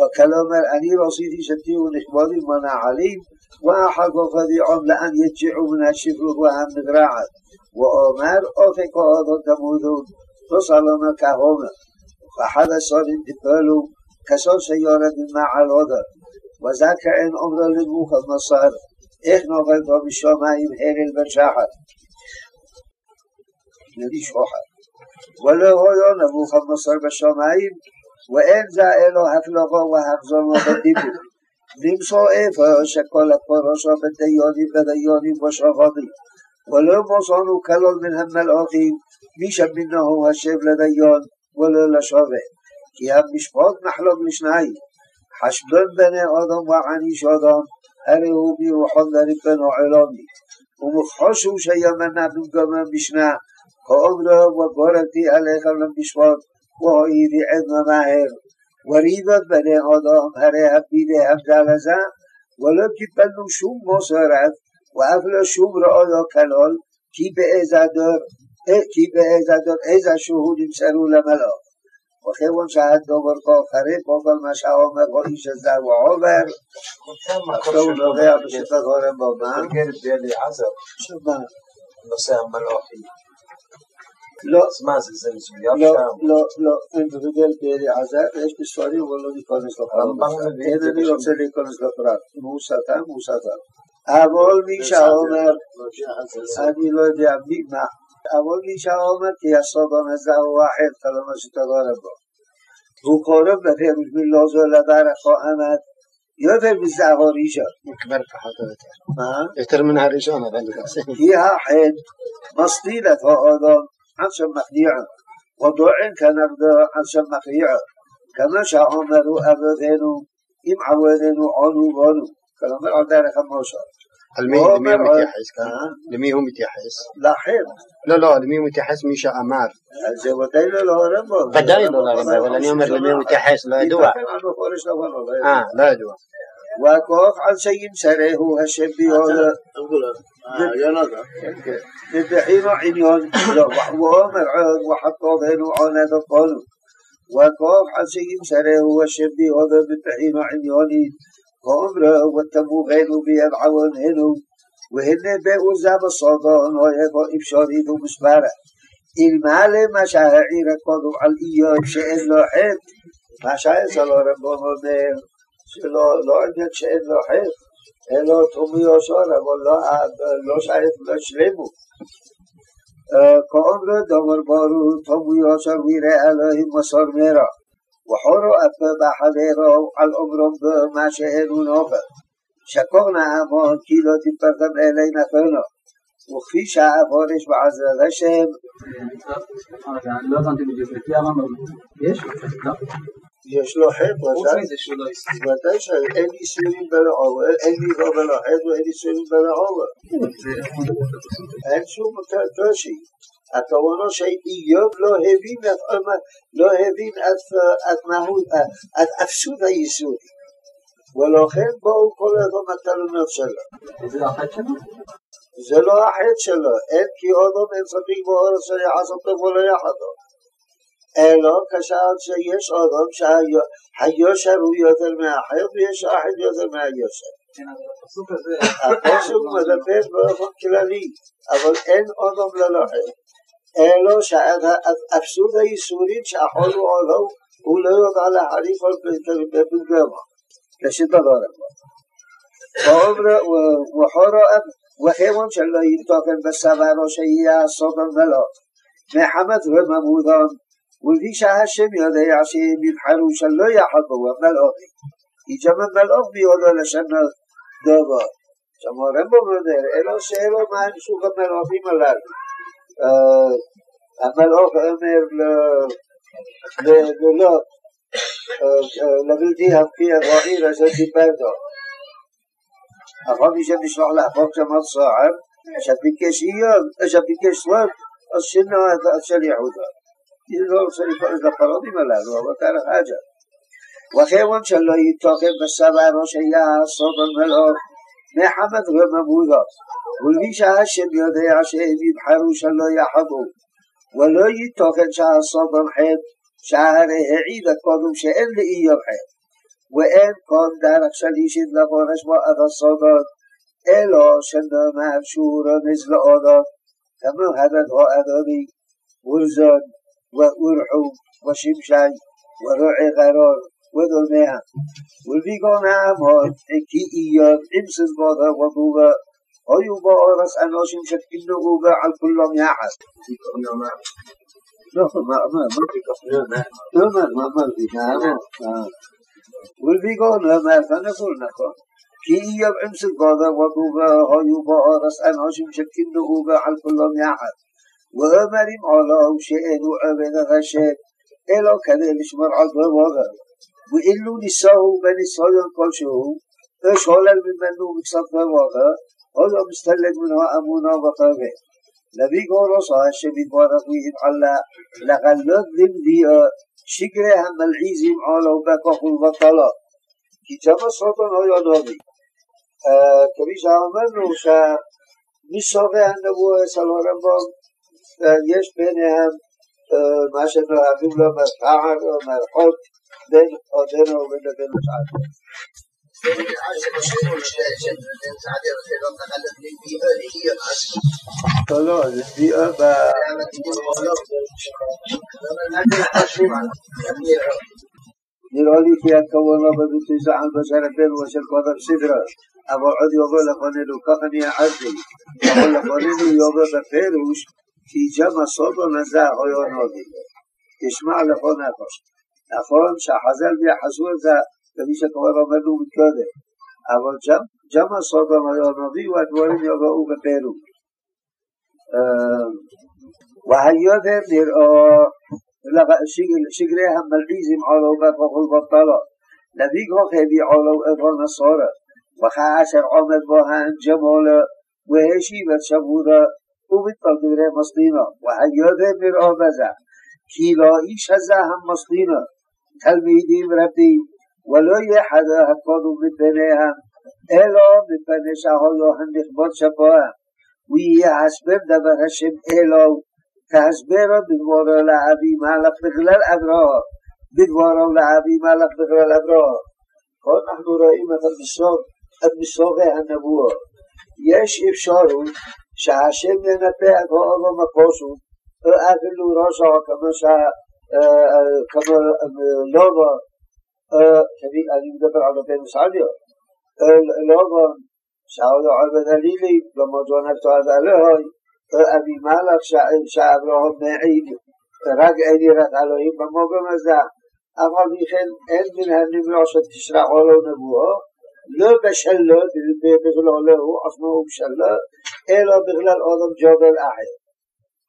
وكلامر أني رصيدي شدي ونحبادي منع عليهم وأحقوا فضيعهم لأن يتجعوا من الشفر وهم نقرعت وأمر أفكوا أضد موذون فصلنا كهومه ואחד השונים נפלו כשון שיורד ממעל הודו. וזה כעין אומרו למוחמד מסר, איך נופל פה משמיים הרל בן שחר? לאיש אוחד. ולא היה נבוכם מסר בשמיים, ואין זה אלו הפלוגו והחזונו בדיבור. נמצוא איפה שכל הפורשו בדיונים בדיונים ושופטים. ולא מוסנו כלול מן המלאכים, מי שמינהו השב לדיון, ולא לשובט. כי המשפוט נחלוק לשניים. חשבון בני אדם ועניש אדם, הרי הוא ברוחו לריבונו עולמי. ומוכחוש הוא שימנע במקומו משנה, כאומרו וגורתי עליכם למשפוט, והעידי עדנו מהר. ורידות בני אדם, הרי הבידיהם דלזה, ולא קיבלנו שום מוסרת, ואף לא שום ראו כלול, כי באיזה דור כי איזה שהוא נמסרו למלוך. וכיוון שהדובר כה חריף כל מה שהעומר או איש הזר הוא עובר, עכשיו הוא נובע בשיטת הורם בבן. נושא המלוכי. לא. אז מה זה, זה שם? לא, לא, אין יש בספרים, אבל לא ניכנס לפרט. אני רוצה להיכנס לפרט. אם הוא הוא אבל מי שאומר, אני לא יודע מי, מה. אבל מי שאומרתי הסודון הזה הוא אחר, כלומר שתדבר בו. והוא קורא בפירוש מילו זו לדרך האמת יותר מזה הראשון. מקבל פחות או יותר. מה? יותר מן הראשון, אבל... כי החטא מסליל את האודון עד שמכניעו, ודוען כנגדו עד שמכריעו. כמה שאומרו אבותינו, אם עבודנו עונו בנו, כלומר על דרך המושב. למי הוא מתייחס כאן? למי הוא מתייחס? לאחר. לא, לא, למי הוא מתייחס? מי שאמר. זה ודאי לא לרמב"ם. ודאי לא לרמב"ם, אבל אני אומר למי הוא מתייחס, לא ידוע. אה, לא ידוע. והכוח על שימסרהו השם ביודו. בדחינו עניון, ואומר עוד וחטובנו עונד הכל. והכוח על שימסרהו השם ביודו בדחינו עניונית. כאומרו ותמו בנו ביד עווננו, והנה באו זה בסודון, היה בו אפשרית ומוסברת. אלמלא מה שהעיר קודם על איוב שאין לו חטא, מה שהעץ על הרמב"ם אומר, שלא עניין שאין לו חטא, אלא תומי יושר, אבל לא שייך לשלמו. כאומרו דובר ברור, תומי יושר ויראה אלוהים מסור מרח. וחורו אף בחברו על אומרו במה שהאמונו בו. שכור נאמון כי לא תתרגם אלי נכונו. וכפי שהאבורש בעזרת השם... לא הבנתי בדיוק, לפי הרמב"ם יש? יש לו חטא, ודאי שאין איסורים בלעור, אין ליבו בלעור, ואין איסורים בלעור. אין שום קושי. הכוונה שאיוב לא הבין לא הבין את מהות, את אפסות הייסוד. ולכן בואו כל אדום הטלונות שלו. זה לא החטא שלו? זה לא החטא שלו, אין כי אדום אין ספק באור אשר יחסתו ולא יחדו. אלא כשעד שיש אדום שהיושר הוא יותר מהחטא ויש החטא יותר מהיושר. הפסוק מדבר באופן כללי, אבל אין אדום ללא חטא. אלו שעד שהאבסות הייסורית שהחול הוא עולו, הוא לא יודע להחריף עוד בפלגמה. ראשית דבר אחד. וחורף וכיוון שלא יתוקן בסברו שיהיה סודם ולא. מחמת וממודון ולפי שהשם יודע שהם יבחרו שלא יחבו המלאכים. יג'מד מלאך ביודו לשנות דובו. שמורם בו מודר, אלו שאלו מה הם סוג המלאכים הללו. המלאך אומר ללוט, לבלתי הבקיע רעי אשר דיברתו. החודש המשלח לחוק שמות סוער, שביקש איוב, שביקש לוט, אז שינו את אשר יחודו. אני לא רוצה לקרוא את הפרודים הללו, אבל כאן חג'ה. וכיוון שלא יתוכן בסבא ראש היה הסוד המלאך מחמת רממותו. ולמי שהשם יודע שהם יבחרו שלא יחטאו, ולא ייתוכן שהסובר חטא, שהרי העיד קודם שאין לאיוב חטא. ואין כל דרך שלישית לבונש בו עד הסודות, אלו שנאמר שהוא רמז לאודות, כמו הדד הו אדוני, ורזון, ואורחום, ושמשי, ורועי גרור, ودومع وفيقا معامات كئيات امسز بادا وطوبا هاي بارس اناشم شكل نقوبا على كل ميحس وفيقا معامات فنقول نقوم كئيات امسز بادا وطوبا هاي بارس اناشم شكل نقوبا على كل ميحس وامرهم على شئن وعبد غشب إلا كذلك مرعب وغير ואילו ניסוהו בניסיון כלשהו, או שולל ממנו מקצת רווחה, או לא מסתלק מן האמונה וכו'. נביא גורוסו השם יתברך ויתעלה לגלות למדיאו שקרי המלעיזים עולו בכוח ובטלו. כי ג'מה סרטון היה נובי. כפי שאמרנו שמסורי הנבואה אצל הרמב"ם יש ביניהם מה שנוהגים לו מרפעת או מרחות בין אדנו ולבין מצעדו. לא, לא, זה ביאה ב... נראה לי כי הכוונה בביטוי זעם בזרתנו ושל קודם סדרה, אבל עוד יבוא לפנינו, כך אני הערתי, אבל לפנינו יבוא בפירוש, כי ג'מא סודו נזע או יונובי, תשמע לכל נפש. נכון שהחז"ל יחסו את זה, כפי שכבר אמרנו מקודם, אבל גם הסודום היה נביא והדברים יבואו בפירוק. והיותר נראה شجري هم ملبيزم على وفقه البطلة نبيقه خبي على وإضان الصارة وخعشر عمد بها جمالا وهشيبت شبورا ومتطلق غير مصدينة وحياته من آبزة כי לא איש הזה המסלינו תלמידים רבים ולא יחדו הפונו מפניהם אלו מפני שהולו הנכבוד שבוהם ויהיה הסבר דבר השם אלו כהסברו בדבורו לאבי מהלך בכלל אברו בדבורו לאבי מהלך בכלל אברו פה אנחנו רואים את המסורי הנבואות יש אפשרות שהשם ינפח את העולם אפילו ראשו כמו לובו, אני מדבר על הבן סעדיו, לובו שהאו עובד הלילי, למודו נפתו עד אלוהי, אבי מלך שאברהם מעיד, רק אין יראת אלוהים במוגום הזה. אף על פי כן אין מן הנמלא שתשרח עולו נבואו, לא בשלו, בכללו, עצמו ובשלו, אלא בכלל אדם ג'ובל אחר.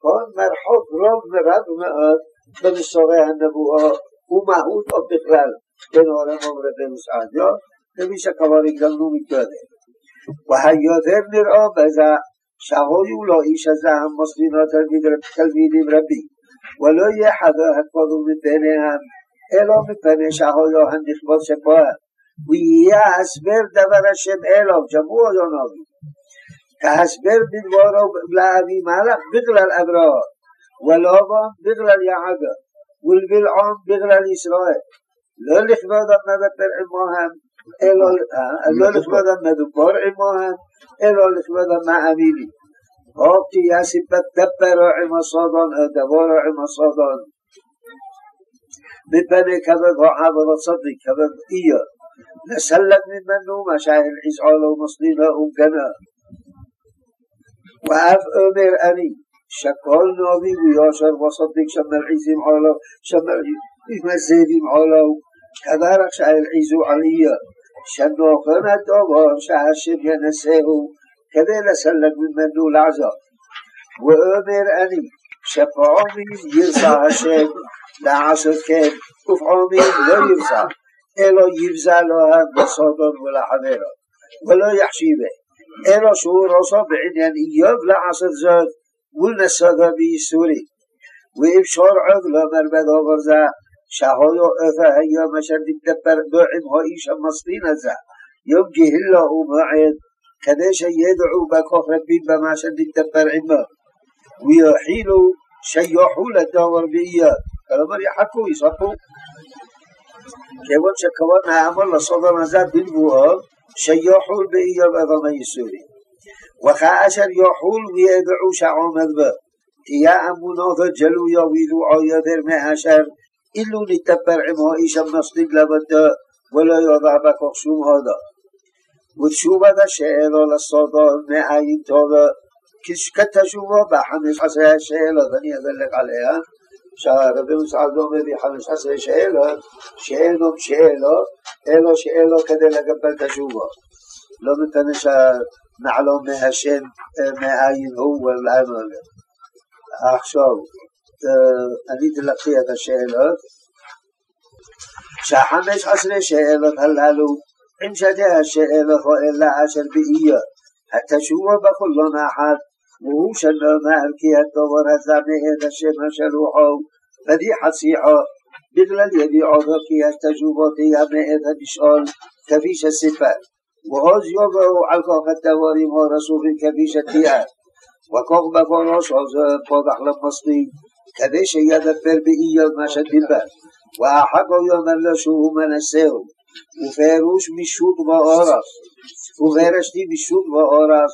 כאן מרחוק רוב מרד ומאוד במסורי הנבואו ומהותו בכלל בין עולם ומרבי וסעדיו, כפי שכבר הגדרנו מקודם. והיותר נראה בזה שהיו לו איש הזה המוסלינו תלמידים רבים, ולא יהיה חבר הכבודו מפניהם, אלא מפני שהיו הנכבוד שבוהם, ויהיה הסבר דבר השם אלו, ג'מועו יונובי. ההסבר בדברו לאבימלך בגלל אברהם, ולאבן בגלל יעקב, ולבלעם בגלל ישראל. לא לכבוד המדבר עמהם, לא לכבוד המדובר עמהם, אלא לכבוד המאמינים. או כי יסיפת דברו עם הסודון, או דברו עם הסודון. מפני כבד רועב וצדיק, כבד איוב. نسلم منه ما شاهد الحزعال ومصدينه ومقناه ואף אומר אני, שכל נובי ויושר וסדיק שמלחיזים עולו, שמלחיזים עולו, כדרך שהלחיזו עליו, שנוכן הדובר שהשם ינשאו כדי לסלק ממנו לעזור. ואומר אני, שפעמים ירצה השם לעשות כן, ופעמים לא ירצה, אלא יבזה לו המסודות ולחברו, ולא יחשיבה. אלא שהוא רוסו בעניין איוב לעשות זאת ולנסותו בייסורי. ואפשר עוד לומר בדבר זה שהיו אופה היום אשר נתדבר בו עם האיש המסלין הזה יום גהיל לו ומועד כדי שידעו בכוח רבים במה שנתדבר עמו ויוכילו שיוכו לדבר באיוב כלומר יחכו, יספו כיוון שכוון האמר לסודם הזה בנבואו שיחול באיוב אדום הייסורי. וכאשר יחול וידעו שעומד בו, תהיה אמונותו ג'לויה וידועו יותר מאשר אילו נתפר עמו איש המסליק לבדו ולא יודע בכך שום הודו. ותשובת השאלו לסודו מאין טובו, כשכתשובו בחמש עשרה השאלות, אני אדלג עליה. שהרבי מסעדו מביא עשרה שאלות, שאינו שאלות, אלו שאלו כדי לקבל את התשובות. לא מפני שנעלום מהשם, מאין הוא ולאן הוא. עכשיו, אני תלכי את השאלות. שהחמש עשרה שאלות הללו עם שתי השאלות הוא אלא אשר באיות, התשובה בכל לא נחת והוא שנאמר כי הדובר הזה מאת השם אשר הוא חום ודיחת שיחו בגלל ידיעותו כי התשובות תהיה מאת המשעול כפי שסיפר ועוז יבואו על כך הדבורים הרסורים כפי שתיאר וכך מפורש עוזר פודח למספיק כדי שידבר באיוב מה שדיבר ואחר יאמר לו שהוא מנסהו ופירוש מישוד ואורס וברשתי מישוד ואורס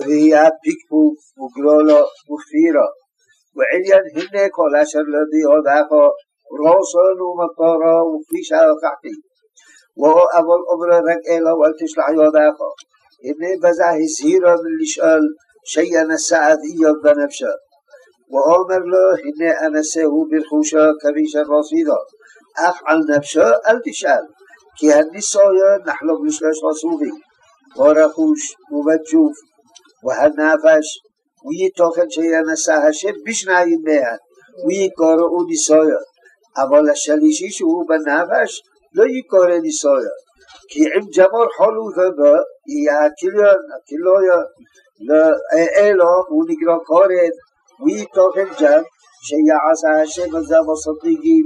והיא פיקפוק וגלולו ופירו. ועניין הנה כל אשר לבי הודעתו רוסון ומטורו וכפי שהוכחתי. אבל אומרו רק אלו אל תשלח יודעתו. הנה בזה הזהירו מלשאול שינסה אביות בנפשו. ואומר לו הנה אנסהו ברכושו כפי שרוסידו. אף על נפשו אל תשאל כי הניסיון נחלוק לשלושה סוגים. או רכוש, ובג'וף, והנפש, ויהי תוכן שינסה השם בשניים מהם, ויקראו ניסויות. אבל השלישי שהוא בנפש לא יקרא ניסויות. כי עם ג'מור חולותו בו יהיה הכיליון, הכילויון. אלו הוא נקרא קורן, ויהי תוכן ג'ם שיעשה השם הזה בסדיקים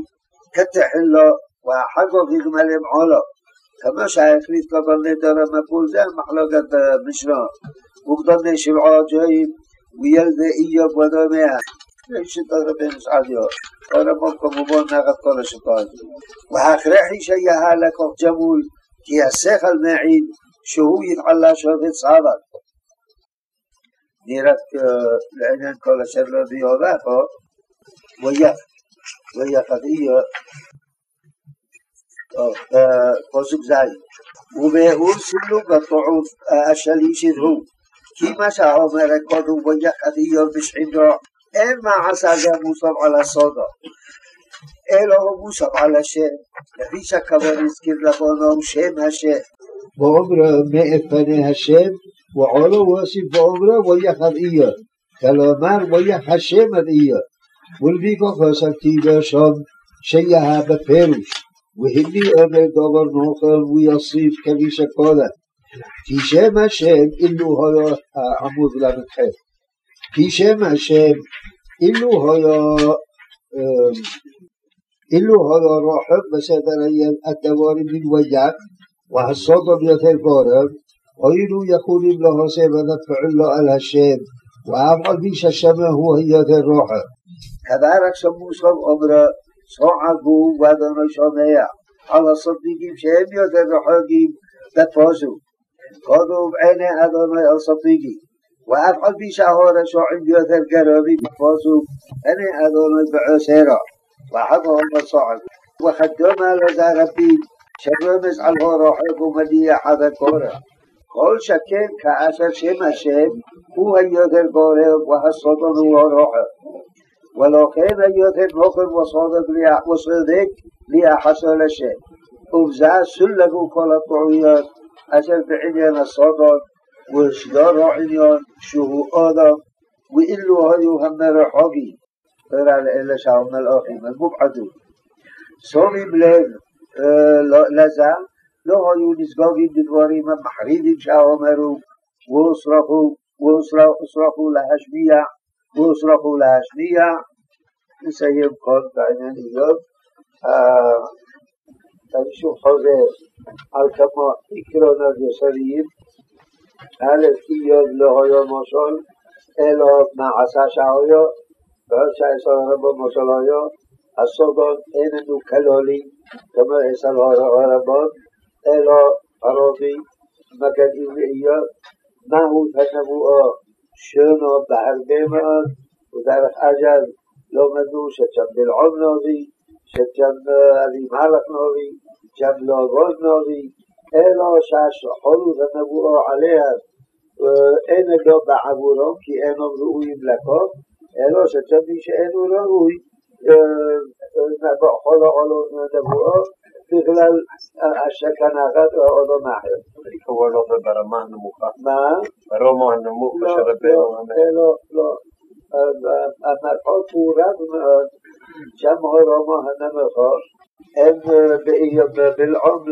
כתחילו, ואחר כך יגמלם עולו. כמו שהחליט קברניטור המפול זה המחלוקת משנה. وقدرنا شبعة جايب ويلد إياب ودمها שיטת רבי מסעדיו, הרמב"ם כמובן נגד כל השיטה הזו. וההכרחי שהיה לקוח ג'מול, כי השכל מעיד שהוא יתעלה שופט סבא. נראה לעניין כל אשר לא ביובך, ויח, ויחד איו, פסוק ז', ובהוא סילוק הטעות השלישית הוא. כי מה שהאומר קודם בו יחדיו בשחידו, אין מעשה זה מוסף על הסודו, אלא הוא מוסף על השם, לפי שהכבוד הזכיר לבונום שם השם. ואומרו מאת פני השם, ועולו ואוסיף ואומרו ויחדיו, כלומר ויחשם עד איו. ולפיכך הוספתיו שם שיהיה בפירוש, והנה אומר דבר נוחר ויוסיף כביש הקודם. כי שם השם אילו היה עמוד ל"ח. כי שם השם אילו היה אילו היה רוחב בסדר הדבורים מנוויק והסודום יותר גורם, היינו יכולים להוסף את התפעולו על השם, ואף על פי שהשם הוא יותר רוחב. כדאי רק שמעו שם אומרו, צועקו ואדוני שומע, על הסודניקים שהם יותר רחוקים בפוזו. قادوا بعيني أدام الصفيقي وأفعل في شهر شعب يوتر كرابي بفاسو أني أدام بعسيرا وحضهم الصعب وخدام لدى ربي شرمز على روحك ومدية حدا كورا كل شكين كأسر شم الشم هو يوتر كورب وحصدن الله روحه ولكن يوتر مخر وصادق وصادق ليحصل الشم وفزا سلقوا كل الطعويات أجل بعنيان الصادق وشدار عنيان شهو آدم وإلو هايو هم رحابي فرع لإلا شعرنا الآخيم المبعدو صامي بلاد لازم לא היו נשגוגים בדברים המחרידים שאומרו ואוסרחו להשמיע ואוסרחו להשמיע. נסיים כאן בעניין היות אני שוב חוזר על כמה עקרונות יסודיים. א', איוב לא היה משול, אלא מעשה שעויו, ועוד שעשר רבו משול היה, הסודון איננו כלולי, כמו עשר הרבות, אלא ערבי, מקדים לאיוב, מהות הנבואו שונו בהרבה מאוד, ודרך אגב למדנו שצ'מבל עום נביא שג'ב אבימר נובי, ג'ב לאבוי נובי, אלו שהשחורות הנבואו עליהם אין לו בעבורם כי אינם ראויים לכך, אלו שג'ב מי שאינו ראוי בכל העולם נבואו בגלל הסכנת העולם האחר. כמובן לא ברמה הנמוכה. מה? ברמה הנמוך אשר רבנו... לא, לא, לא. המראות הוא רב מאוד. שם הרומו הנמוכו הם בלעום,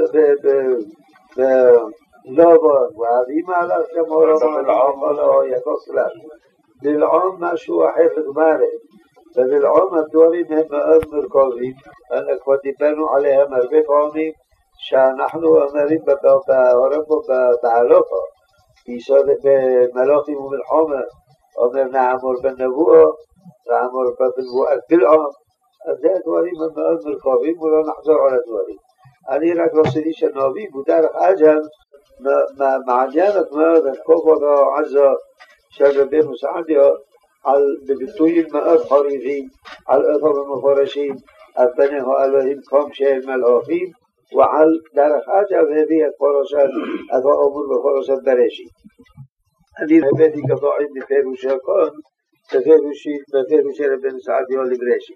בלובון, ואבים עליו שם הרומו הנמוכו לא יכוס לנו. בלעום משהו אחר לגמרי. ובלעום הדברים הם מאוד מורכבים, כבר דיברנו עליהם הרבה פעמים, שאנחנו אומרים בהורמבו בהלופו, במלוכים ומלחומה, אומר נעמור בנבואו ואמר בבנבואר בלעם, אז זה הדברים הם מאוד מרחבים ולא נחזור על הדברים. אני רק רציתי שנביא בדרך אג'ם מעניינת מאוד את כובד העזה של רבינו סעדיה בביטויים מאוד חריפים על אותם המפורשים על פני האלוהים קום שהם מלאכים ועל דרך אג'ם הביא את פורשת, את האמור בפורשת בראשית. אני הבאתי גבוהים מפירושי כאן בפירוש של רבנו סעדיו לברשי.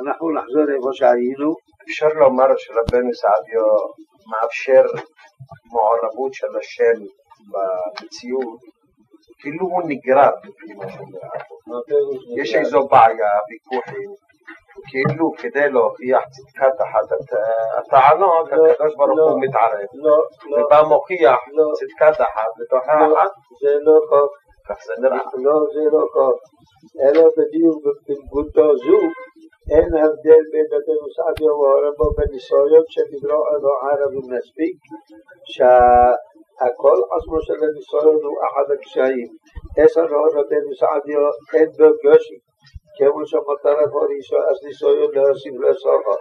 אנחנו נחזור איפה שהיינו. אפשר לומר שרבנו סעדיו מאפשר מעורבות של השם במציאות, כאילו הוא נגרר לפי מה יש איזו בעיה, ויכוחים, כאילו כדי להוכיח צדקת אחת הטענות, לא, הקדוש ברוך לא, הוא מתערב, לא, ובא מוכיח צדקת אחת בתוכה אחת. זה לא חוק. כך זה נראה. לא, זה לא כך. אלא בדיוק בנקודה זו אין הבדל בין דתנו סעדיו והרמב"ם בניסיון שדיברו עליו ערבי מספיק, שהכל עצמו של הניסיון הוא אחד הקשיים. עשר עוד רבנו סעדיו אין בו גושי, כמו שמטרת הניסיון להוסיף לסופו.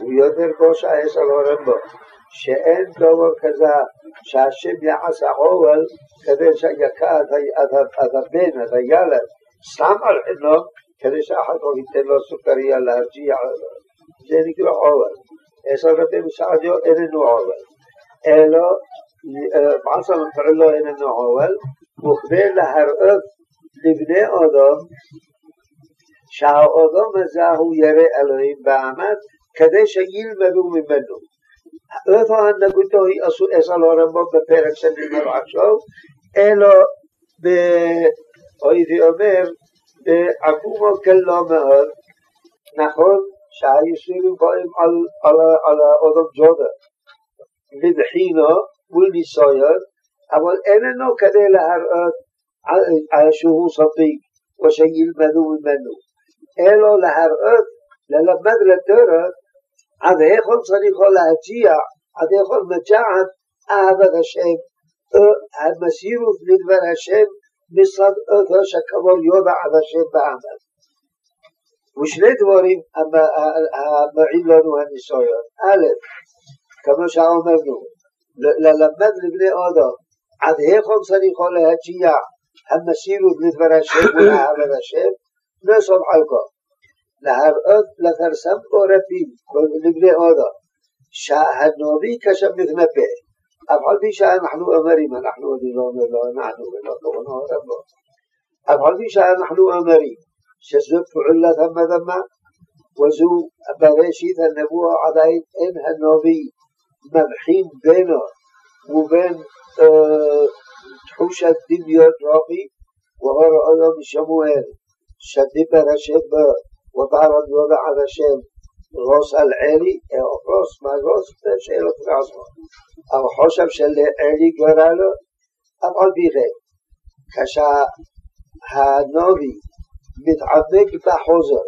הוא יותר קושי עשר הרמב"ם. שאין דבר כזה שהשם יעשה עוול כדי שיכה את הבן, את הילד, סתם על חינם, כדי שאחר כך ייתן לו סוכריה להרגיע עליו. זה נקרא עוול. עשר רבים שעדיו איננו עוול. אלא מעשה מפעולו איננו עוול, וכדי להראות לבני אדם שהאדם הזה הוא ירא אלוהים באמת, כדי שילמדו ממנו. איפה הנגותו היא עשו עשר לא הרמב"ם בפרק שנאמר עכשיו, אלא, הייתי אומר, עקומו כלא מאוד, נכון שהיישובים באים על האודם ג'ודה, מדחינו מול ניסויות, אבל איננו כדי להראות שהוא ספיק או שילמדו ממנו, אלא להראות, ללמד לתורות עד היכון צריכו להג'יע, עד היכון מג'עת אהבת השם, המסירות לדבר השם מצד אותו שכבור יודע עד השם בעמד. ושני דבורים המעיל לנו הניסיון. א', כמו שאמרנו, ללמד לבני אודו עד היכון צריכו להציע המסירות לדבר השם ולאהבת השם, נוסף על כך. להראות, לפרסם עורפים לבני שהנובי שהנביא מתנפה אף על פי שאנחנו אומרים, אנחנו, אני לא אומר לא אנחנו ולא כמונו רבו, אף על פי שאנחנו אומרים שזו פעולת המדמה וזו בראשית הנבואה עדיין אין הנובי מבחין בינו ובין תחושת דמיון רוחי ואור לו משמואל שדיבר השם בו وبعد وبعد השם ראש על עלי, ראש מה ראש, זה שאלות מעצמו. אבל חושב שלעלי גורע לו, אף על פי כן. כשהנובי מתעמק בחוזר,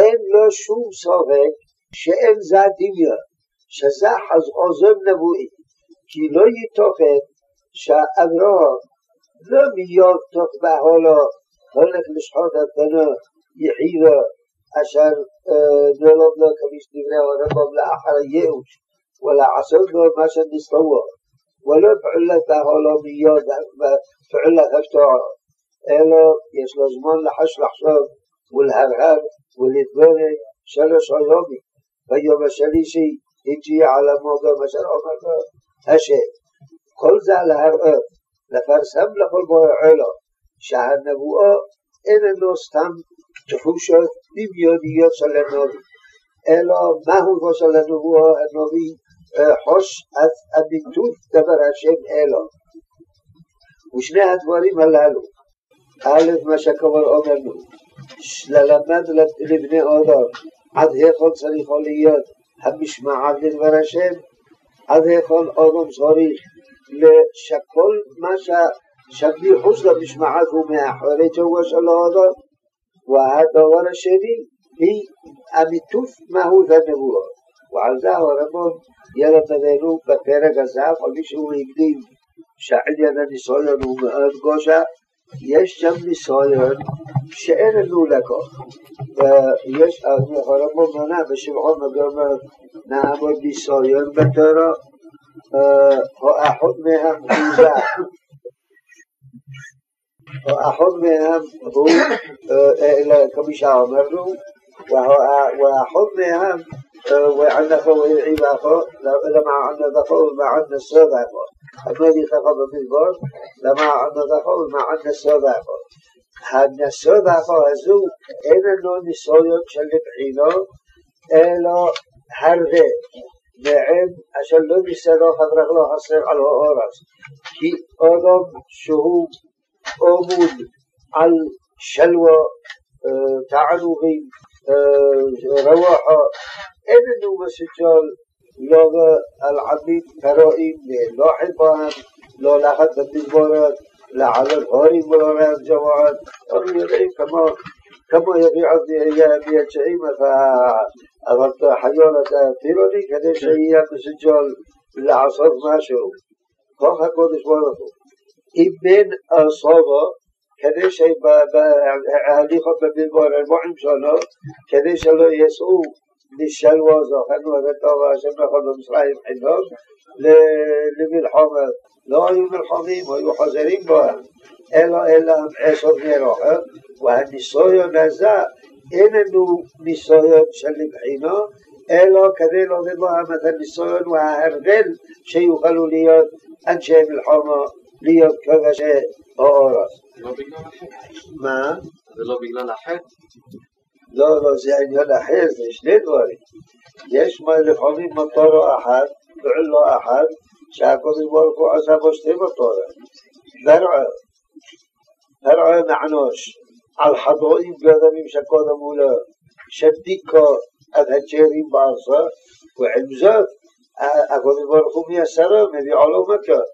אין לו שום ספק שאין זה דמיון, שזה חוזר נבואי, כי לא יתוכן שאברהם לא מיום תוך בהולו הולך לשחוט את בנו יחידו אשר נולד לו כפי שדברי הרמב"ם לאחר הייאוש ולעשות לו מה שנסתובו ולא פעולת ההולמיות ופעולת השטועות אלא יש לו זמן לחש לחשוב ולהרהר ולהתבונן שלוש עולמי ביום השלישי הגיע על המוגם אשר אומר לו השם כל זה להראות לפרסם לכל בורא עולם שהנבואו איננו סתם תחושות דמיוניות של הנביא, אלא מהותו של הנביא חוש את אמיתות דבר השם אלו. ושני הדברים הללו, א', מה שכבר אומרנו, ללמד לבני אודו עד היכול צריכו להיות המשמעת לדבר השם, עד היכול אודום צריך שכל מה שמחוץ למשמעת הוא מאחורי תשובה של האודו و هر دوار شدی هی امی توف محوظ و عزا هرمان یه تدینو به پیرک از هف و میشه او اگلیم شعیل یاد نیسال هنو گاشه یش شعر و یش ما نه به نه همون نیسال بتره بتارا ها אחד מהם הוא, כפי שאמרנו, ואחד מהם وعنفه ويعيبه لما عنفه وما عن السابق الذي خفض بالبار لما عنفه وما נסוד السابق הנסוד והפה הזו אין לנו ניסויות של בחינו אלא הרבה מעין אשר לא ניסינו חברך לא חסר על האורס. כי אודם שהוא أمود الشلوى آه، تعلوغي آه، رواحة إذن السجال لغة العميد فرائم لا حفاهم لا لحد بالنزبارات لعلى الغاري مرارها الجماعات أرى يدعي كما كما يبيع الضيئية أمية شعيمة فأردت حيانة فيروني كده شعيئة بسجال لعصر ماشر فهذا قدس بارثه אימן סובו כדי שההליכות בביבור ארבעים שלו, כדי שלא יסעו משלווה זוכרנו וטוב השם נכון במצרים חינוך למלחומה. לא היו מלחומים, היו חוזרים בהם, אלא אלא הם עשו בני רוחב, והניסויון הזה איננו ניסויון של לבחינו, אלא כדי לעודד בהם את הניסויון וההרגל שיוכלו להיות אנשי מלחומה להיות כובשי האורס. מה? זה לא בגלל החטא? לא, לא, זה עניין אחר, זה שני דברים. יש לפעמים מטורו אחת, פעולו אחת, שהקודם ברוך הוא עשה בו שתי מטורות. דרעו, דרעו מענוש, על חטאים ואדמים שקודמו לו, שבדיקו את הג'רים בארצו, ועם זאת הקודם ברוך הוא מייסרו, מביאו לו מכות.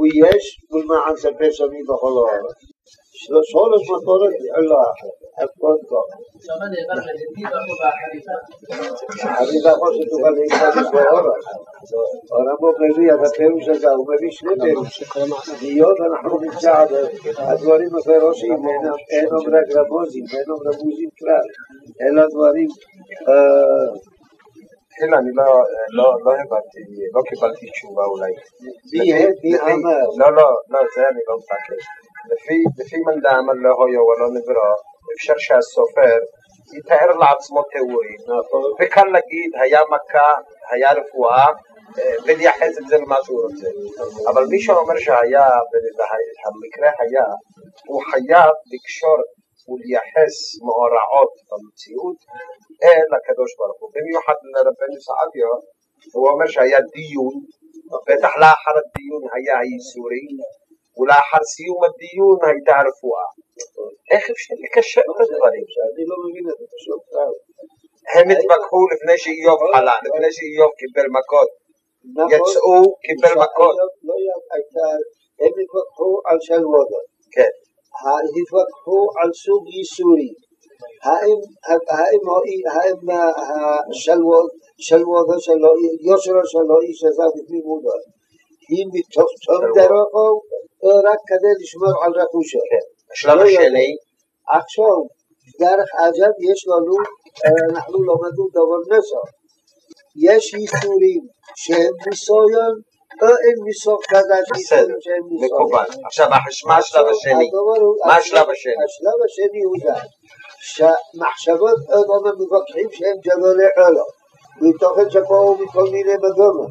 ויש ולמען ספי סמים בכל הארץ. שלוש מטורת לא אחת, עד כל כך. חריבה חושת תוכל להתחדש באורץ. הרמב"ם מביא את הפירוש הזה, הוא מביא שני פירושים. היות אנחנו נמצא הדברים הפירושים אינם רק רמוזים, אינם רמוזים כלל, אלא דברים כן, אני לא הבנתי, לא קיבלתי תשובה אולי. לא, לא, לא, זה אני לא מתעקש. לפי מאן דאמן לא היה ולא נברא, אפשר שהסופר יתאר לעצמו תיאורים, וקל להגיד היה מכה, היה רפואה, ולייחס את זה למה שהוא רוצה. אבל מי שאומר שהיה, והמקרה היה, הוא חייב לקשור ולייחס מאורעות במציאות אל הקדוש ברוך הוא. במיוחד לרבנו סעדיה, הוא אומר שהיה דיון, בטח לאחר הדיון היה הייסורים, ולאחר סיום הדיון הייתה הרפואה. איך אפשר לקשר את הדברים? אני לא מבין את זה, הם התווכחו לפני שאיוב חלה, לפני שאיוב קיבל מכות. יצאו, קיבל מכות. הם התווכחו על שלוודות. כן. התווכחו על סוג ייסורי. האם שלוותו שלו, יושרו שלו איש עזב בפנימותו, היא מתוך תום דרכו, או רק כדי לשמור על רכושו. השלב השני. עכשיו, דרך אגב יש לנו, אנחנו למדנו דבר נוסף. יש ייסורים שהם ניסיון או אם מסוף כזה, בסדר, מקובל. עכשיו, השלב השני? מה השלב השני? השלב השני הוא זה, שמחשבות אדם המבקחים שהם ג'בולי עולם. מתוכן שבאו מכל מיני מגומות.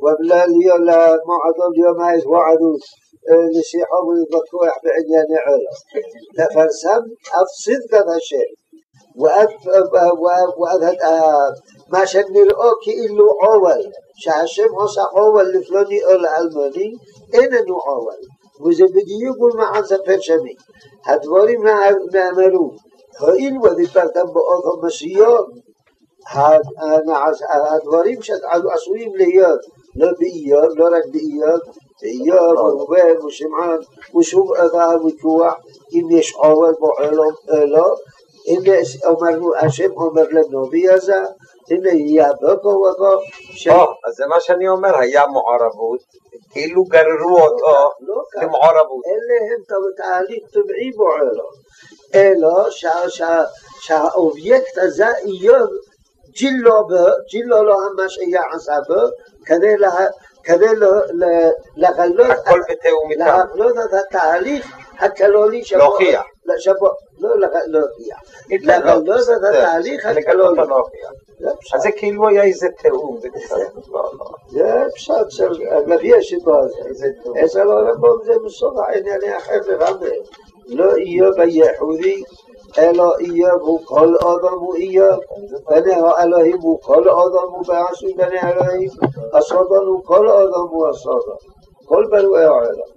ולמועדון יום ההתוועדות נשיחו ולהתווכח בענייני עולם. לפרסם אף צדקת השם. وأذهد آه، ما شنرأه كإلو عوال شعشم هسا عوال لفلاني أول ألماني إننو عوال وزي بدي يقول ما عن سفر شمي هدواري ما أمرو هؤل وذبرتن بأوثا مسيحان آه، آه، هدواري مشت عدو أسويم ليات لا بإيار لا رك بإيار بإيار ومبين وشمعان وشوف أثاء وكوع إن يشعوال بأعلام أهلا הנה אמרנו, השם אומר לנובי הזה, הנה יהיה בוקו ובו. טוב, אז זה מה שאני אומר, היה מעורבות, כאילו גררו אותו למעורבות. אלה הם תהליך טבעי בוערו, אלו שהאובייקט הזה איוב ג'ילו בו, ג'ילו לא המשיח עשה בו, כדי לגלות את התהליך הכלולי שבו... להוכיח. שבו, לא להוכיח. להתגלות זה התהליך הכלולי. אז זה כאילו היה איזה תיאום, זה פשט של נביא השיטה הזה. אצל הרמב"ם זה מסוד הענייני אחר לגמרי. לא איוב הייחודי, אלא איוב הוא כל אדם הוא איוב, בני האלוהים הוא כל אדם הוא בעשוי בני האלוהים, הסודון הוא כל אדם הוא הסודון. כל בנוי העולם.